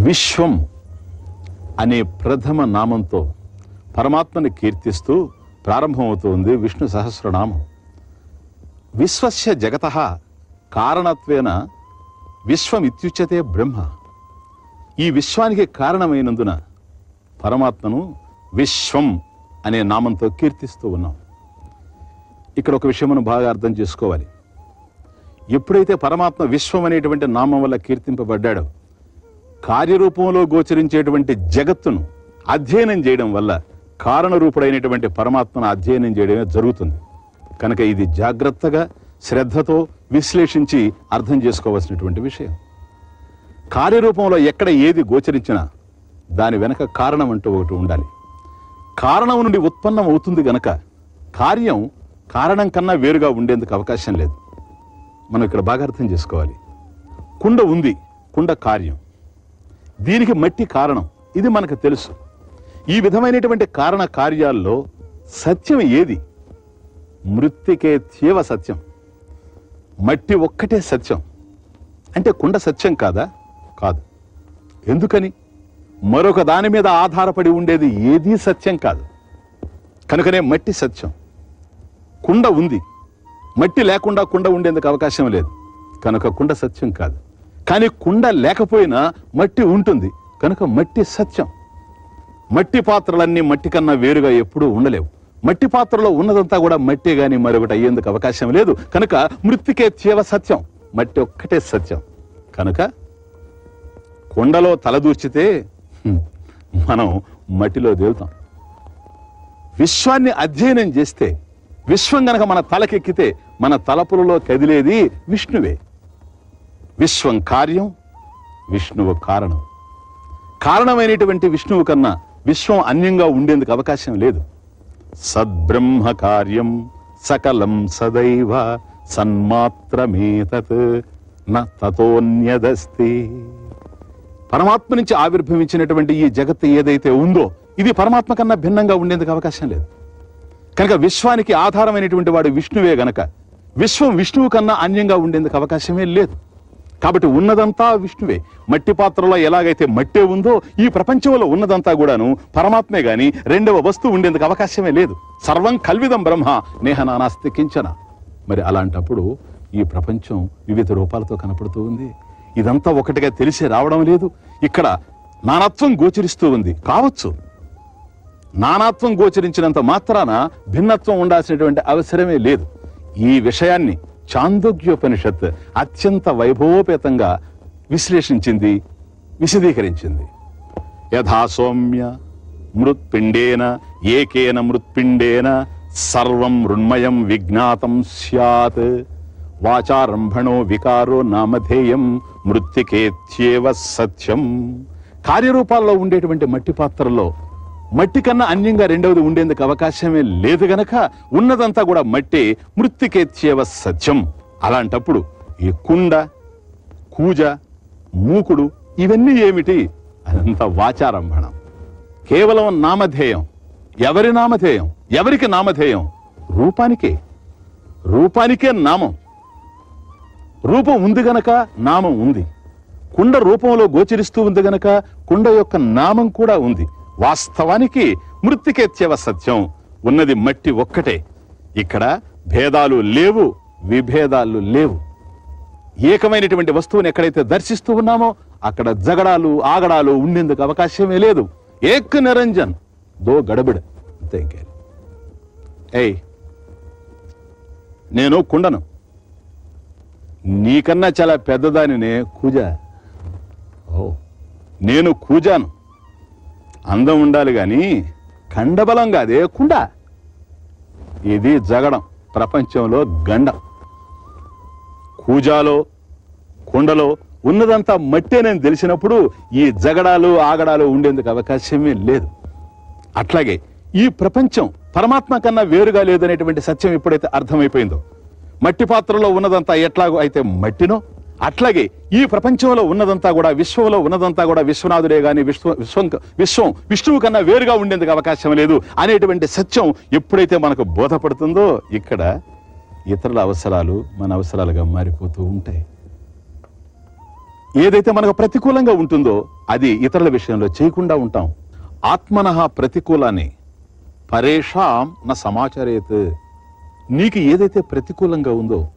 Speaker 3: విశ్వం అనే ప్రథమ నామంతో పరమాత్మని కీర్తిస్తూ ప్రారంభమవుతుంది విష్ణు సహస్రనామం. విశ్వస్య జగత కారణత్వేన విశ్వం ఇత్యుచ్యతే బ్రహ్మ. ఈ విశ్వానికి కారణమైనందున పరమాత్మను విశ్వం అనే నామంతో కీర్తిస్తూ ఉన్నాం. ఇక్కడ ఒక విషయం మనం బాగా అర్థం చేసుకోవాలి. ఎప్పుడైతే పరమాత్మ విశ్వం అనేటువంటి నామం వల్ల కీర్తింపబడ్డాడో కార్యరూపంలో గోచరించేటువంటి జగత్తును అధ్యయనం చేయడం వల్ల కారణరూపుడైనటువంటి పరమాత్మను అధ్యయనం చేయడమే జరుగుతుంది. కనుక ఇది జాగ్రత్తగా శ్రద్ధతో విశ్లేషించి అర్థం చేసుకోవాల్సినటువంటి విషయం. కార్యరూపంలో ఎక్కడ ఏది గోచరించినా దాని వెనక కారణం అంటూ ఒకటి ఉండాలి. కారణం నుండి ఉత్పన్నం అవుతుంది గనక కార్యం కారణం కన్నా వేరుగా ఉండేందుకు అవకాశం లేదు. మనం ఇక్కడ బాగా అర్థం చేసుకోవాలి. కుండ ఉంది కుండ కార్యం. దీనికి మట్టి కారణం ఇది మనకు తెలుసు. ఈ విధమైనటువంటి కారణ కార్యాల్లో సత్యం ఏది? మృతికే తీవ సత్యం. మట్టి ఒక్కటే సత్యం. అంటే కుండ సత్యం కాదా? కాదు. ఎందుకని? మరొక దాని మీద ఆధారపడి ఉండేది ఏదీ సత్యం కాదు. కనుకనే మట్టి సత్యం. కుండ ఉంది మట్టి లేకుండా కుండ ఉండేందుకు అవకాశం లేదు. కనుక కుండ సత్యం కాదు. కానీ కుండ లేకపోయినా మట్టి ఉంటుంది. కనుక మట్టి సత్యం. మట్టి పాత్రలన్నీ మట్టి కన్నా వేరుగా ఎప్పుడూ ఉండలేవు. మట్టి పాత్రలో ఉన్నదంతా కూడా మట్టి కానీ మరొకటి అయ్యేందుకు అవకాశం లేదు. కనుక మృతికే చేవ సత్యం. మట్టి ఒక్కటే సత్యం. కనుక కుండలో తలదూర్చితే మనం మట్టిలో తేలుతాం. విశ్వాన్ని అధ్యయనం చేస్తే విశ్వం గనక మన తలకెక్కితే మన తలపులలో కదిలేది విష్ణువే. విశ్వం కార్యం విష్ణువు కారణం. కారణమైనటువంటి విష్ణువు కన్నా విశ్వం అన్యంగా ఉండేందుకు అవకాశం లేదు. సద్బ్రహ్మ కార్యం సకలం సదైవ సన్మాత్రమేతత్ న పరమాత్మ నుంచి ఆవిర్భవించినటువంటి ఈ జగత్తు ఏదైతే ఉందో ఇది పరమాత్మ కన్నా భిన్నంగా ఉండేందుకు అవకాశం లేదు. కనుక విశ్వానికి ఆధారమైనటువంటి వాడు విష్ణువే గనక విశ్వం విష్ణువు కన్నా అన్యంగా ఉండేందుకు అవకాశమే లేదు. కాబట్టి ఉన్నదంతా విష్ణువే. మట్టి పాత్రలో ఎలాగైతే మట్టే ఉందో ఈ ప్రపంచంలో ఉన్నదంతా కూడాను పరమాత్మే గాని రెండవ వస్తువు ఉండేందుకు అవకాశమే లేదు. సర్వం కల్విదం బ్రహ్మ నేహ నానాస్తి కించన. మరి అలాంటప్పుడు ఈ ప్రపంచం వివిధ రూపాలతో కనపడుతూ ఉంది. ఇదంతా ఒకటిగా తెలిసి రావడం లేదు. ఇక్కడ నానత్వం గోచరిస్తూ ఉంది. కావచ్చు. నానాత్వం గోచరించినంత మాత్రాన భిన్నత్వం ఉండాల్సినటువంటి అవసరమే లేదు. ఈ విషయాన్ని చాందోగ్యోపనిషత్ అత్యంత వైభవోపేతంగా విశ్లేషించింది విశదీకరించింది. యథా సౌమ్య మృత్పిండేన ఏకేన మృత్పిండేన సర్వం రుణ్మయం విజ్ఞాతం స్యాత్. వాచారంభణో వికారో నామధేయం మృత్తికేత్యేవ సత్యం. కార్యరూపాల్లో ఉండేటువంటి మట్టి పాత్రలో మట్టి కన్నా అన్యంగా రెండవది ఉండేందుకు అవకాశమే లేదు గనక ఉన్నదంతా కూడా మట్టి మృత్తికేత్యేవ సత్యం అలాంటప్పుడు ఈ కుండ కూజ మూకుడు ఇవన్నీ ఏమిటి? అదంతా వాచారంభణం. కేవలం నామధేయం. ఎవరి నామధేయం? ఎవరికి నామధేయం? రూపానికే. రూపానికే నామం. రూపం ఉంది గనక నామం ఉంది. కుండ రూపంలో గోచరిస్తూ ఉంది గనక కుండ యొక్క నామం కూడా ఉంది. వాస్తవానికి మృతికేత్యవ సత్యం. ఉన్నది మట్టి ఒక్కటే. ఇక్కడ భేదాలు లేవు విభేదాలు లేవు. ఏకమైనటువంటి వస్తువుని ఎక్కడైతే దర్శిస్తూ ఉన్నామో అక్కడ జగడాలు ఆగడాలు ఉండేందుకు అవకాశమే లేదు. ఏక్ నిరంజన్ దో గడబిడ అంతే ఇంకే ఏయ్ నేను కుండను. నీకన్నా చాలా పెద్దదానినే కూజ. ఓ నేను కూజాను. అందం ఉండాలి కానీ ఖండబలం కాదే కుండ. ఇది జగడం ప్రపంచంలో గండం. కూజాలో కుండలో ఉన్నదంతా మట్టేనని తెలిసినప్పుడు ఈ జగడాలు ఆగడాలు ఉండేందుకు అవకాశమే లేదు. అట్లాగే ఈ ప్రపంచం పరమాత్మ కన్నా వేరుగా లేదనేటువంటి సత్యం ఎప్పుడైతే అర్థమైపోయిందో మట్టి పాత్రలో ఉన్నదంతా ఎట్లాగో అయితే మట్టినో అట్లాగే ఈ ప్రపంచంలో ఉన్నదంతా కూడా విశ్వంలో ఉన్నదంతా కూడా విశ్వనాథుడే గాని విశ్వ విశ్వం విశ్వం విష్ణువు కన్నా వేరుగా ఉండేందుకు అవకాశం లేదు అనేటువంటి సత్యం ఎప్పుడైతే మనకు బోధపడుతుందో ఇక్కడ ఇతరుల అవసరాలు మన అవసరాలుగా మారిపోతూ ఉంటాయి. ఏదైతే మనకు ప్రతికూలంగా ఉంటుందో అది ఇతరుల విషయంలో చేయకుండా ఉంటాం. ఆత్మనః ప్రతికూలాన్ని పరేషాం నా సమాచారేత్. నీకు ఏదైతే ప్రతికూలంగా ఉందో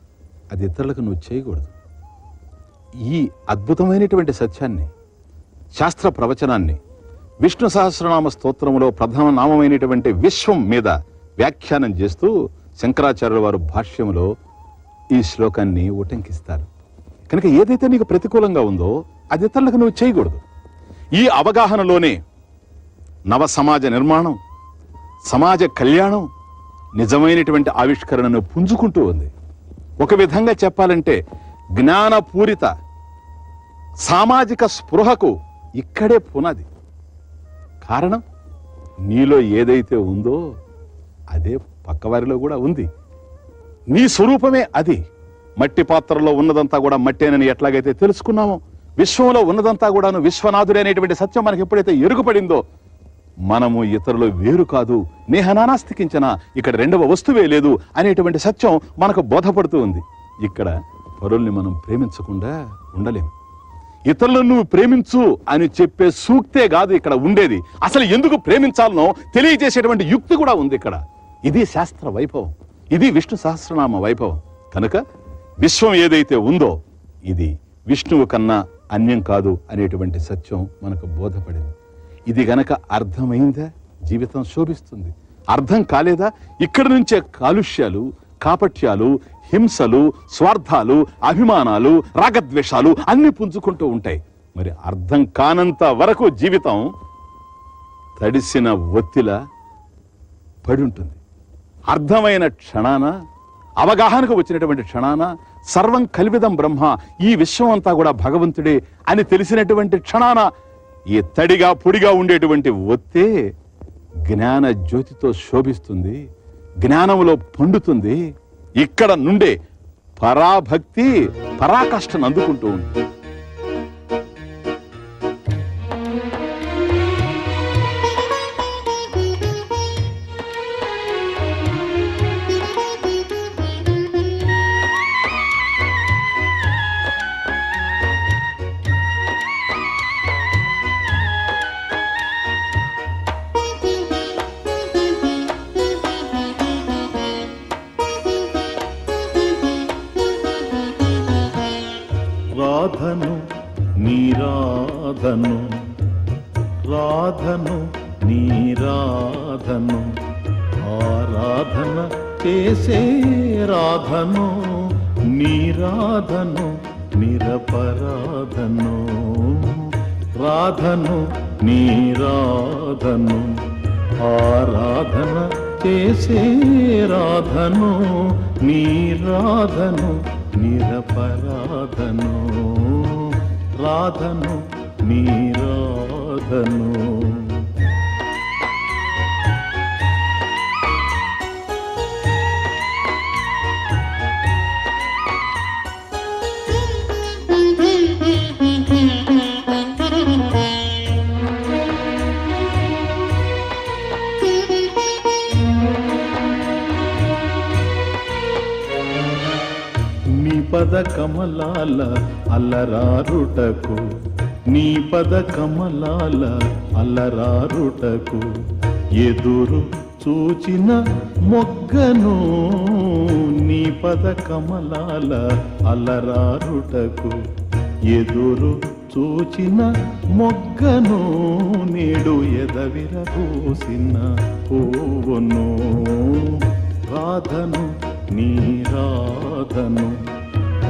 Speaker 3: అది ఇతరులకు నువ్వు చేయకూడదు. ఈ అద్భుతమైనటువంటి సత్యాన్ని శాస్త్ర ప్రవచనాన్ని విష్ణు సహస్రనామ స్తోత్రములో ప్రథమ నామమైనటువంటి విశ్వం మీద వ్యాఖ్యానం చేస్తూ శంకరాచార్యుల వారు భాష్యములో ఈ శ్లోకాన్ని ఉటంకిస్తారు. కనుక ఏదైతే నీకు ప్రతికూలంగా ఉందో అది ఇతరులకు నువ్వు చేయకూడదు. ఈ అవగాహనలోనే నవ సమాజ నిర్మాణం సమాజ కళ్యాణం నిజమైనటువంటి ఆవిష్కరణను పుంజుకుంటూ ఉంది. ఒక విధంగా చెప్పాలంటే జ్ఞానపూరిత సామాజిక స్పృహకు ఇక్కడే పునాది. కారణం నీలో ఏదైతే ఉందో అదే పక్కవారిలో కూడా ఉంది. నీ స్వరూపమే అది. మట్టి పాత్రలో ఉన్నదంతా కూడా మట్టేనని ఎట్లాగైతే తెలుసుకున్నామో విశ్వంలో ఉన్నదంతా కూడాను విశ్వనాథుడే అనేటువంటి సత్యం మనకి ఎప్పుడైతే ఎరుగుపడిందో మనము ఇతరులు వేరు కాదు నేహనానాస్తికించిన ఇక్కడ రెండవ వస్తువే లేదు అనేటువంటి సత్యం మనకు బోధపడుతూ ఉంది. ఇక్కడ పరుల్ని మనం ప్రేమించకుండా ఉండలేం ఇతరులను నువ్వు ప్రేమించు అని చెప్పే సూక్తే కాదు ఇక్కడ ఉండేది. అసలు ఎందుకు ప్రేమించాలనో తెలియజేసేటువంటి యుక్తి కూడా ఉంది ఇక్కడ. ఇది శాస్త్ర వైభవం. ఇది విష్ణు సహస్రనామ వైభవం. కనుక విశ్వం ఏదైతే ఉందో ఇది విష్ణువు కన్నా అన్యం కాదు అనేటువంటి సత్యం మనకు బోధపడింది. ఇది గనక అర్థమైందా? జీవితం శోభిస్తుంది. అర్థం కాలేదా? ఇక్కడి నుంచే కాలుష్యాలు కాపట్యాలు హింసలు స్వార్థాలు అభిమానాలు రాగద్వేషాలు అన్ని పుంజుకుంటూ ఉంటాయి. మరి అర్థం కానంత వరకు జీవితం తడిసిన ఒత్తిల పడి ఉంటుంది. అర్థమైన క్షణాన అవగాహనకు వచ్చినటువంటి క్షణాన సర్వం కలివిదం బ్రహ్మ ఈ విశ్వం అంతా కూడా భగవంతుడే అని తెలిసినటువంటి క్షణాన ఈ తడిగా పొడిగా ఉండేటువంటి ఒత్తే జ్ఞాన జ్యోతితో శోభిస్తుంది జ్ఞానములో పండుతుంది. ఇక్కడ నుండే పరాభక్తి పరాకాష్ఠను అందుకుంటూ ఉంది.
Speaker 1: చేసే రాధను నీ రాధను. కమలాల అల్లరారుటకు ఎదురు చూచిన మొగ్గను నీ పద కమలాల అల్లరారుటకు ఎదురు చూచిన మొగ్గను నేడు ఎదవిరబూసిన పోవును రాధను నీరాధను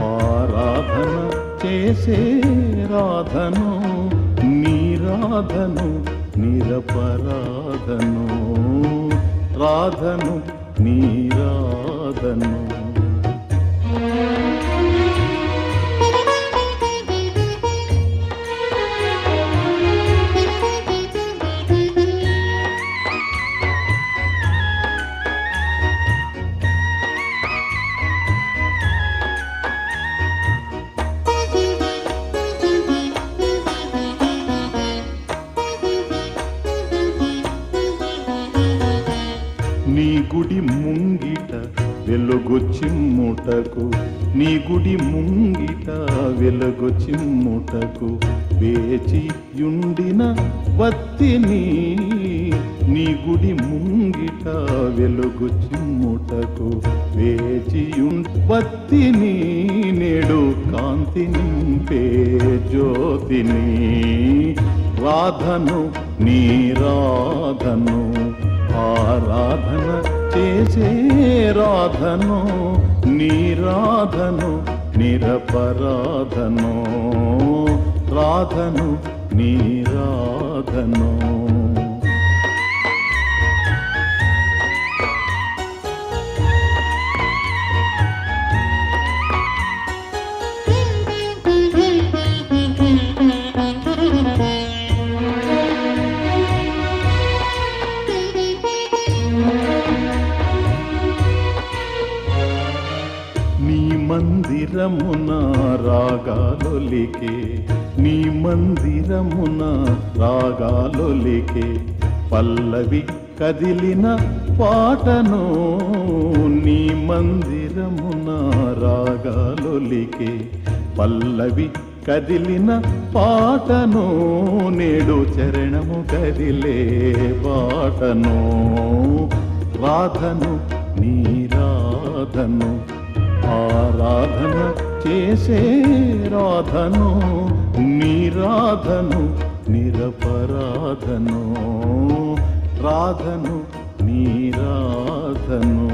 Speaker 1: ఆరాధన చేసే రాధను నిరాధను నిరపరాధను రాధను నీరాధను. నీ గుడి ముంగిట వెలుగు చిమ్ముటకు వేచియుండిన వత్తిని. నీ గుడి ముంగిట వెలుగు చిమ్ముటకు వేచి వత్తిని. నేడు కాంతి నింపే జ్యోతిని. రాధను నీ రాధను ఆరాధన చేసే రాధను నీరాధను నిరపరాధను రాధను నీరాధను మందిరమున రాగాలొలికే నీ మందిరమున రాగాలొలికే పల్లవి కదిలిన పాటను నీ మందిరమున రాగాలొలికే పల్లవి కదిలిన పాటను నేడు చరణము కదిలే పాటను రాధను నీరాధను ఆరాధన చేసే రాధను నీరాధను నిరపరాధను రాధను నీరాధను.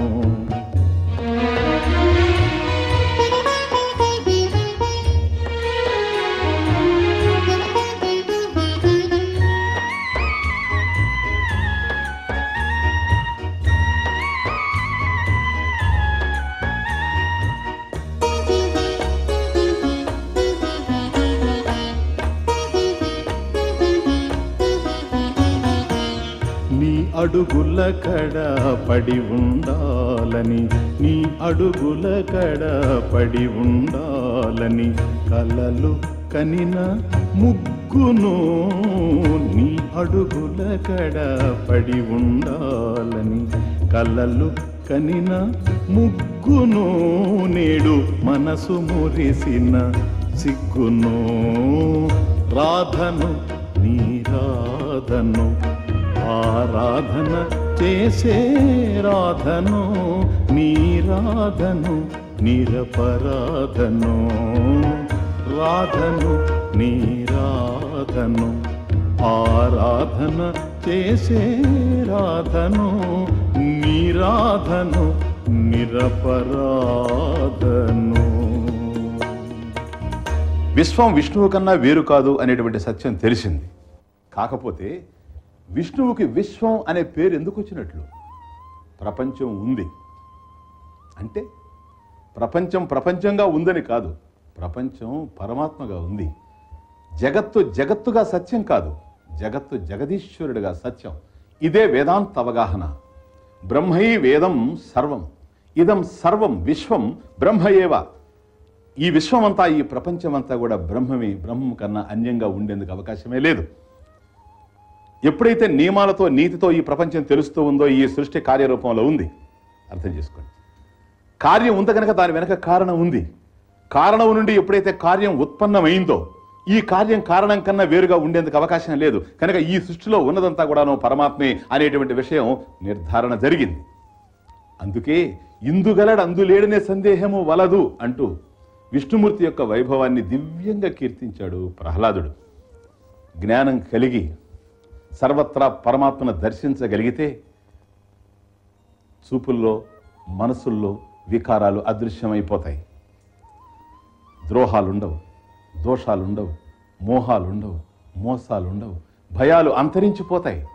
Speaker 1: అడుగుల కడ పడి ఉండాలని నీ అడుగుల కడ పడి ఉండాలని కలలు కనిన ముగ్గును నీ అడుగుల కడ పడి ఉండాలని కలలు కనిన ముగ్గును నేడు మనసు మురిసిన సిగ్గును రాధను నీరాధను ఆరాధన చేసే రాధను నీరాధను నిరపరాధను. రాధను నీరాధను ఆరాధన చేసే రాధను నీరాధను నిరపరాధను.
Speaker 3: విశ్వం విష్ణువు కన్నా వేరు కాదు అనేటువంటి సత్యం తెలిసింది. కాకపోతే విష్ణువుకి విశ్వం అనే పేరు ఎందుకు వచ్చినట్లు? ప్రపంచం ఉంది. అంటే ప్రపంచం ప్రపంచంగా ఉందని కాదు. ప్రపంచం పరమాత్మగా ఉంది. జగత్తు జగత్తుగా సత్యం కాదు. జగత్తు జగదీశ్వరుడిగా సత్యం. ఇదే వేదాంత అవగాహన. బ్రహ్మై వేదం సర్వం. ఇదం సర్వం విశ్వం బ్రహ్మయేవ. ఈ విశ్వమంతా ఈ ప్రపంచమంతా కూడా బ్రహ్మమే. బ్రహ్మం కన్నా అన్యంగా ఉండేందుకు అవకాశమే లేదు. ఎప్పుడైతే నియమాలతో నీతితో ఈ ప్రపంచం తెలుస్తూ ఉందో ఈ సృష్టి కార్యరూపంలో ఉంది. అర్థం చేసుకోండి. కార్యం ఉంది కనుక దాని వెనక కారణం ఉంది. కారణం నుండి ఎప్పుడైతే కార్యం ఉత్పన్నమైందో ఈ కార్యం కారణం కన్నా వేరుగా ఉండేందుకు అవకాశం లేదు. కనుక ఈ సృష్టిలో ఉన్నదంతా కూడాను పరమాత్మే అనేటువంటి విషయం నిర్ధారణ జరిగింది. అందుకే ఇందుగలడు అందులేడనే సందేహము వలదు అంటూ విష్ణుమూర్తి యొక్క వైభవాన్ని దివ్యంగా కీర్తించాడు ప్రహ్లాదుడు. జ్ఞానం కలిగి సర్వత్రా పరమాత్మను దర్శించగలిగితే చూపుల్లో మనసుల్లో వికారాలు అదృశ్యమైపోతాయి. ద్రోహాలుండవు దోషాలుండవు మోహాలుండవు మోసాలుండవు భయాలు అంతరించిపోతాయి.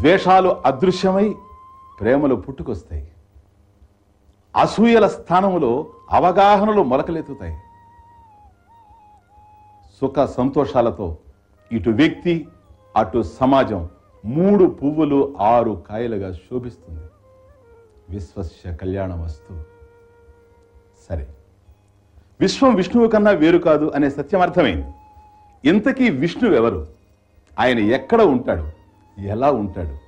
Speaker 3: ద్వేషాలు అదృశ్యమై ప్రేమలు పుట్టుకొస్తాయి. అసూయల స్థానములో అవగాహనలు మొలకలెత్తుతాయి. సుఖ సంతోషాలతో ఇటు వ్యక్తి అటు సమాజం మూడు పువ్వులు ఆరు కాయలుగా శోభిస్తుంది. విశ్వస్య కళ్యాణం వస్తు సరే. విశ్వం విష్ణువు కన్నా వేరు కాదు అనే సత్యం అర్థమైంది. ఇంతకీ విష్ణువు ఎవరు? ఆయన ఎక్కడ ఉంటాడు? ఎలా ఉంటాడు?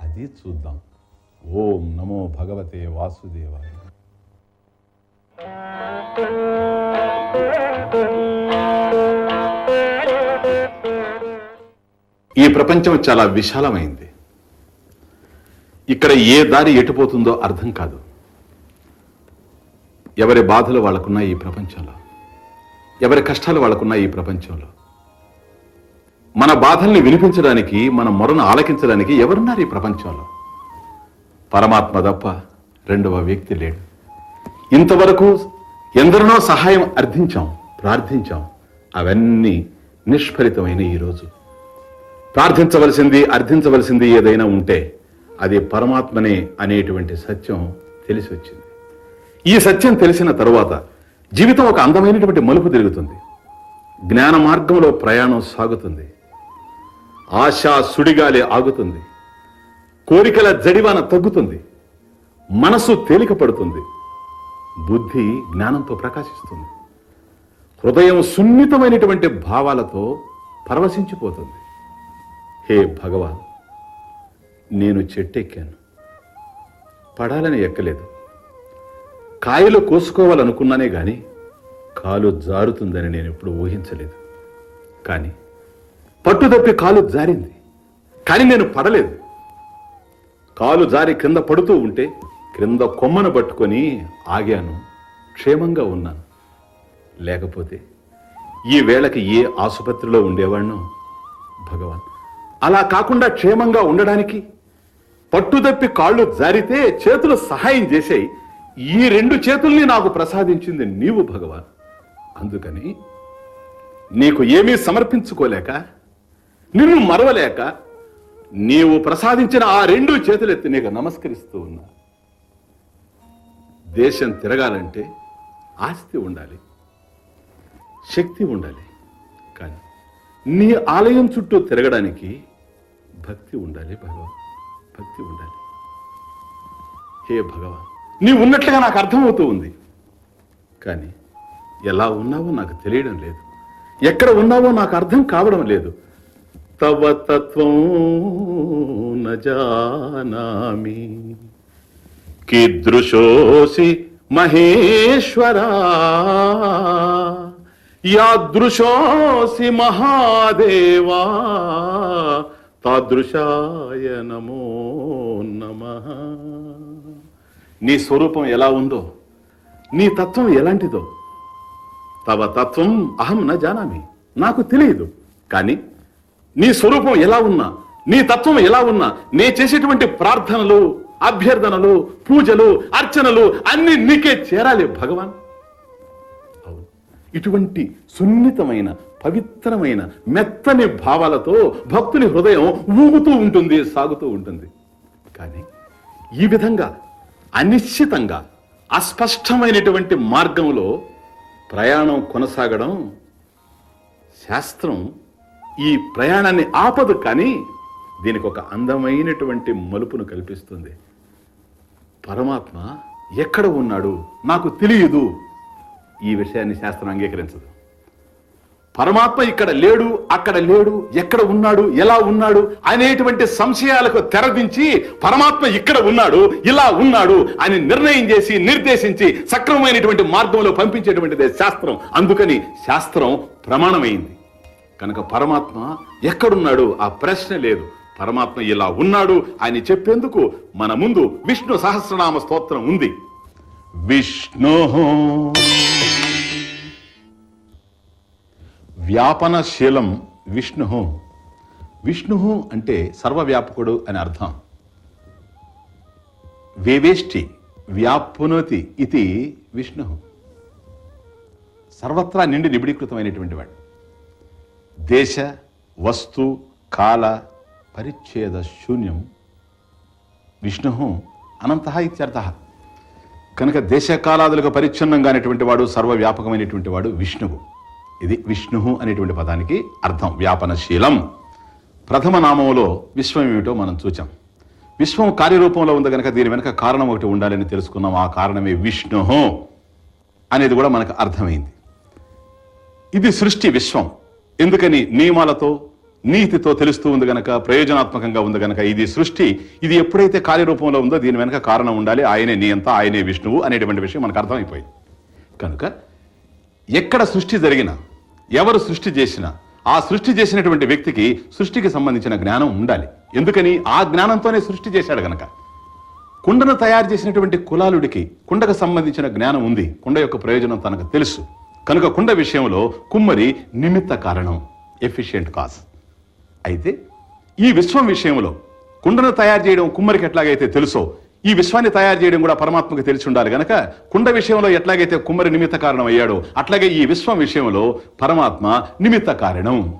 Speaker 3: అది చూద్దాం. ఓం నమో భగవతే వాసుదేవాయ. ఈ ప్రపంచం చాలా విశాలమైంది. ఇక్కడ ఏ దారి ఎటుపోతుందో అర్థం కాదు. ఎవరి బాధలు వాళ్ళకున్న ఈ ప్రపంచంలో? ఎవరి కష్టాలు వాళ్ళకున్న ఈ ప్రపంచంలో? మన బాధల్ని వినిపించడానికి మన మొరను ఆలకించడానికి ఎవరున్నారు ఈ ప్రపంచంలో? పరమాత్మ తప్ప రెండవ వ్యక్తి లేడు. ఇంతవరకు ఎందరినో సహాయం అర్థించాం ప్రార్థించాం. అవన్నీ నిష్ఫలితమైన ఈరోజు. ప్రార్థించవలసింది అర్థించవలసింది ఏదైనా ఉంటే అది పరమాత్మనే అనేటువంటి సత్యం తెలిసి వచ్చింది ఈ సత్యం తెలిసిన తరువాత జీవితం ఒక అందమైనటువంటి మలుపు తిరుగుతుంది. జ్ఞాన మార్గంలో ప్రయాణం సాగుతుంది. ఆశా సుడిగాలి ఆగుతుంది. కోరికల జడివాన తగ్గుతుంది. మనసు తేలిక పడుతుంది బుద్ధి జ్ఞానంతో ప్రకాశిస్తుంది. హృదయం సున్నితమైనటువంటి భావాలతో పరవశించిపోతుంది. హే భగవాన్ నేను చెట్టెక్కాను. పడాలని ఎక్కలేదు. కాయలు కోసుకోవాలనుకున్నానే కానీ కాలు జారుతుందని నేను ఎప్పుడు ఊహించలేదు. కానీ పట్టుదప్పి కాలు జారింది. కానీ నేను పడలేదు. కాలు జారి క్రింద పడుతూ ఉంటే క్రింద కొమ్మను పట్టుకొని ఆగాను. క్షేమంగా ఉన్నాను. లేకపోతే ఈ వేళకి ఏ ఆసుపత్రిలో ఉండేవాణ్ణో? భగవాన్ అలా కాకుండా క్షేమంగా ఉండడానికి పట్టుదప్పి కాళ్ళు జారితే చేతులు సహాయం చేసాయి ఈ రెండు చేతుల్ని నాకు ప్రసాదించింది నీవు భగవాన్. అందుకని నీకు ఏమీ సమర్పించుకోలేక నిన్ను మరవలేక నీవు ప్రసాదించిన ఆ రెండు చేతులెత్తి నీకు నమస్కరిస్తూ ఉన్నా. దేశం తిరగాలంటే ఆస్తి ఉండాలి శక్తి ఉండాలి. నీ ఆలయం చుట్టూ తిరగడానికి భక్తి ఉండాలి భగవాన్. భక్తి ఉండాలి. హే భగవాన్ నీ ఉన్నట్లుగా నాకు అర్థమవుతూ ఉంది. కానీ ఎలా ఉన్నావో నాకు తెలియడం లేదు. ఎక్కడ ఉన్నావో నాకు అర్థం కావడం లేదు. తవ తత్వం నజానామి కీదృశోసి మహేశ్వరా. యాదృశోసి మహాదేవా తాదృశాయ నమో నమ. నీ స్వరూపం ఎలా ఉందో నీ తత్వం ఎలాంటిదో తవ తత్వం అహం న జానామి. నాకు తెలియదు కానీ నీ స్వరూపం ఎలా ఉన్నా నీ తత్వం ఎలా ఉన్నా నే చేసేటువంటి ప్రార్థనలు అభ్యర్థనలు పూజలు అర్చనలు అన్ని నీకే చేరాలి భగవాన్. ఇటువంటి సున్నితమైన పవిత్రమైన మెత్తని భావాలతో భక్తుని హృదయం ఊగుతూ ఉంటుంది సాగుతూ ఉంటుంది. కానీ ఈ విధంగా అనిశ్చితంగా అస్పష్టమైనటువంటి మార్గంలో ప్రయాణం కొనసాగడం శాస్త్రం ఈ ప్రయాణాన్ని ఆపదు కానీ దీనికి ఒక అందమైనటువంటి మలుపును కల్పిస్తుంది. పరమాత్మ ఎక్కడ ఉన్నాడు? నాకు తెలియదు. ఈ విషయాన్ని శాస్త్రం అంగీకరించదు. పరమాత్మ ఇక్కడ లేడు అక్కడ లేడు ఎక్కడ ఉన్నాడు ఎలా ఉన్నాడు అనేటువంటి సంశయాలకు తెరదించి పరమాత్మ ఇక్కడ ఉన్నాడు ఇలా ఉన్నాడు అని నిర్ణయం చేసి నిర్దేశించి సక్రమమైనటువంటి మార్గంలో పంపించేటువంటిదే శాస్త్రం. అందుకని శాస్త్రం ప్రమాణమైంది. కనుక పరమాత్మ ఎక్కడున్నాడు? ఆ ప్రశ్న లేదు. పరమాత్మ ఇలా ఉన్నాడు అని చెప్పేందుకు మన ముందు విష్ణు సహస్రనామ స్తోత్రం ఉంది. విష్ణు. వ్యాపనశీలం విష్ణు. విష్ణు అంటే సర్వవ్యాపకుడు అని అర్థం. వేవేష్టి వ్యాపునోతి ఇది విష్ణు. సర్వత్రా నిండి నిబిడీకృతమైనటువంటి వాడు దేశ వస్తు కాల పరిచ్ఛేద శూన్యం. విష్ణు అనంత ఇత్యర్థ. కనుక దేశకాలాదులకు పరిచ్ఛిన్నం కానిటువంటి వాడు సర్వవ్యాపకమైనటువంటి వాడు విష్ణువు. ఇది విష్ణు అనేటువంటి పదానికి అర్థం వ్యాపనశీలం. ప్రథమ నామంలో విశ్వం ఏమిటో మనం చూచాం. విశ్వం కార్యరూపంలో ఉంది కనుక దీని వెనక కారణం ఒకటి ఉండాలని తెలుసుకున్నాం. ఆ కారణమే విష్ణు అనేది కూడా మనకు అర్థమైంది. ఇది సృష్టి విశ్వం. ఎందుకని? నియమాలతో నీతితో తెలుస్తూ ఉంది గనక ప్రయోజనాత్మకంగా ఉంది గనక ఇది సృష్టి. ఇది ఎప్పుడైతే కార్యరూపంలో ఉందో దీని వెనక కారణం ఉండాలి. ఆయనే నియంత ఆయనే విష్ణువు అనేటువంటి విషయం మనకు అర్థమైపోయింది. కనుక ఎక్కడ సృష్టి జరిగినా ఎవరు సృష్టి చేసినా ఆ సృష్టి చేసినటువంటి వ్యక్తికి సృష్టికి సంబంధించిన జ్ఞానం ఉండాలి. ఎందుకని? ఆ జ్ఞానంతోనే సృష్టి చేశాడు గనక. కుండను తయారు చేసినటువంటి కులాలుడికి కుండకు సంబంధించిన జ్ఞానం ఉంది. కుండ యొక్క ప్రయోజనం తనకు తెలుసు. కనుక కుండ విషయంలో కుమ్మరి నిమిత్త కారణం ఎఫిషియెంట్ కాజ్ అయితే ఈ విశ్వం విషయంలో కుండను తయారు చేయడం కుమ్మరికి ఎట్లాగైతే తెలుసో ఈ విశ్వాన్ని తయారు చేయడం కూడా పరమాత్మకు తెలిసి ఉండాలి. గనక కుండ విషయంలో ఎట్లాగైతే కుమ్మరి నిమిత్త కారణం అయ్యాడో అట్లాగే ఈ విశ్వం విషయంలో పరమాత్మ నిమిత్త కారణం.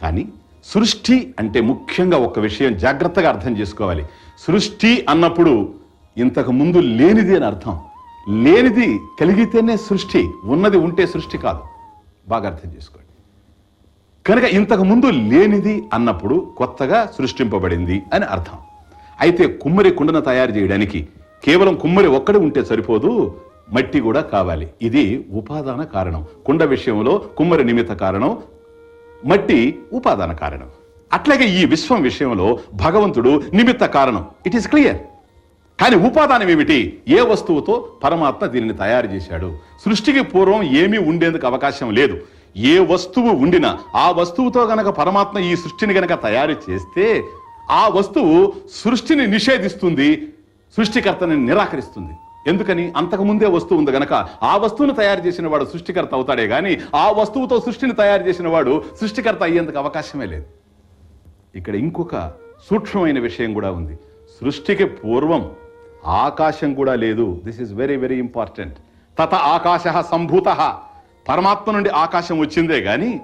Speaker 3: కానీ సృష్టి అంటే ముఖ్యంగా ఒక విషయం జాగ్రత్తగా అర్థం చేసుకోవాలి. సృష్టి అన్నప్పుడు ఇంతకు ముందు లేనిది అని అర్థం. లేనిది కలిగితేనే సృష్టి ఉన్నది ఉంటే సృష్టి కాదు. బాగా అర్థం చేసుకోండి. కనుక ఇంతకు ముందు లేనిది అన్నప్పుడు కొత్తగా సృష్టింపబడింది అని అర్థం. అయితే కుమ్మరి కుండను తయారు చేయడానికి కేవలం కుమ్మరి ఒక్కడే ఉంటే సరిపోదు మట్టి కూడా కావాలి. ఇది ఉపాదాన కారణం. కుండ విషయంలో కుమ్మరి నిమిత్త కారణం మట్టి ఉపాదాన కారణం. అట్లాగే ఈ విశ్వం విషయంలో భగవంతుడు నిమిత్త కారణం. ఇట్ ఈస్ క్లియర్ కానీ ఉపాదానం ఏమిటి? ఏ వస్తువుతో పరమాత్మ దీనిని తయారు చేశాడు? సృష్టికి పూర్వం ఏమీ ఉండేందుకు అవకాశం లేదు. ఏ వస్తువు ఉండినా ఆ వస్తువుతో గనక పరమాత్మ ఈ సృష్టిని గనక తయారు చేస్తే ఆ వస్తువు సృష్టిని నిషేధిస్తుంది సృష్టికర్తని నిరాకరిస్తుంది. ఎందుకని? అంతకుముందే వస్తువు ఉంది గనక ఆ వస్తువును తయారు చేసిన వాడు సృష్టికర్త అవుతాడే కానీ ఆ వస్తువుతో సృష్టిని తయారు చేసిన వాడు సృష్టికర్త అయ్యేందుకు అవకాశమే లేదు. ఇక్కడ ఇంకొక సూక్ష్మమైన విషయం కూడా ఉంది. సృష్టికి పూర్వం ఆకాశం కూడా లేదు. This is very very important తత ఆకాశ సంభూత. పరమాత్మ నుండి ఆకాశం వచ్చిందే కానీ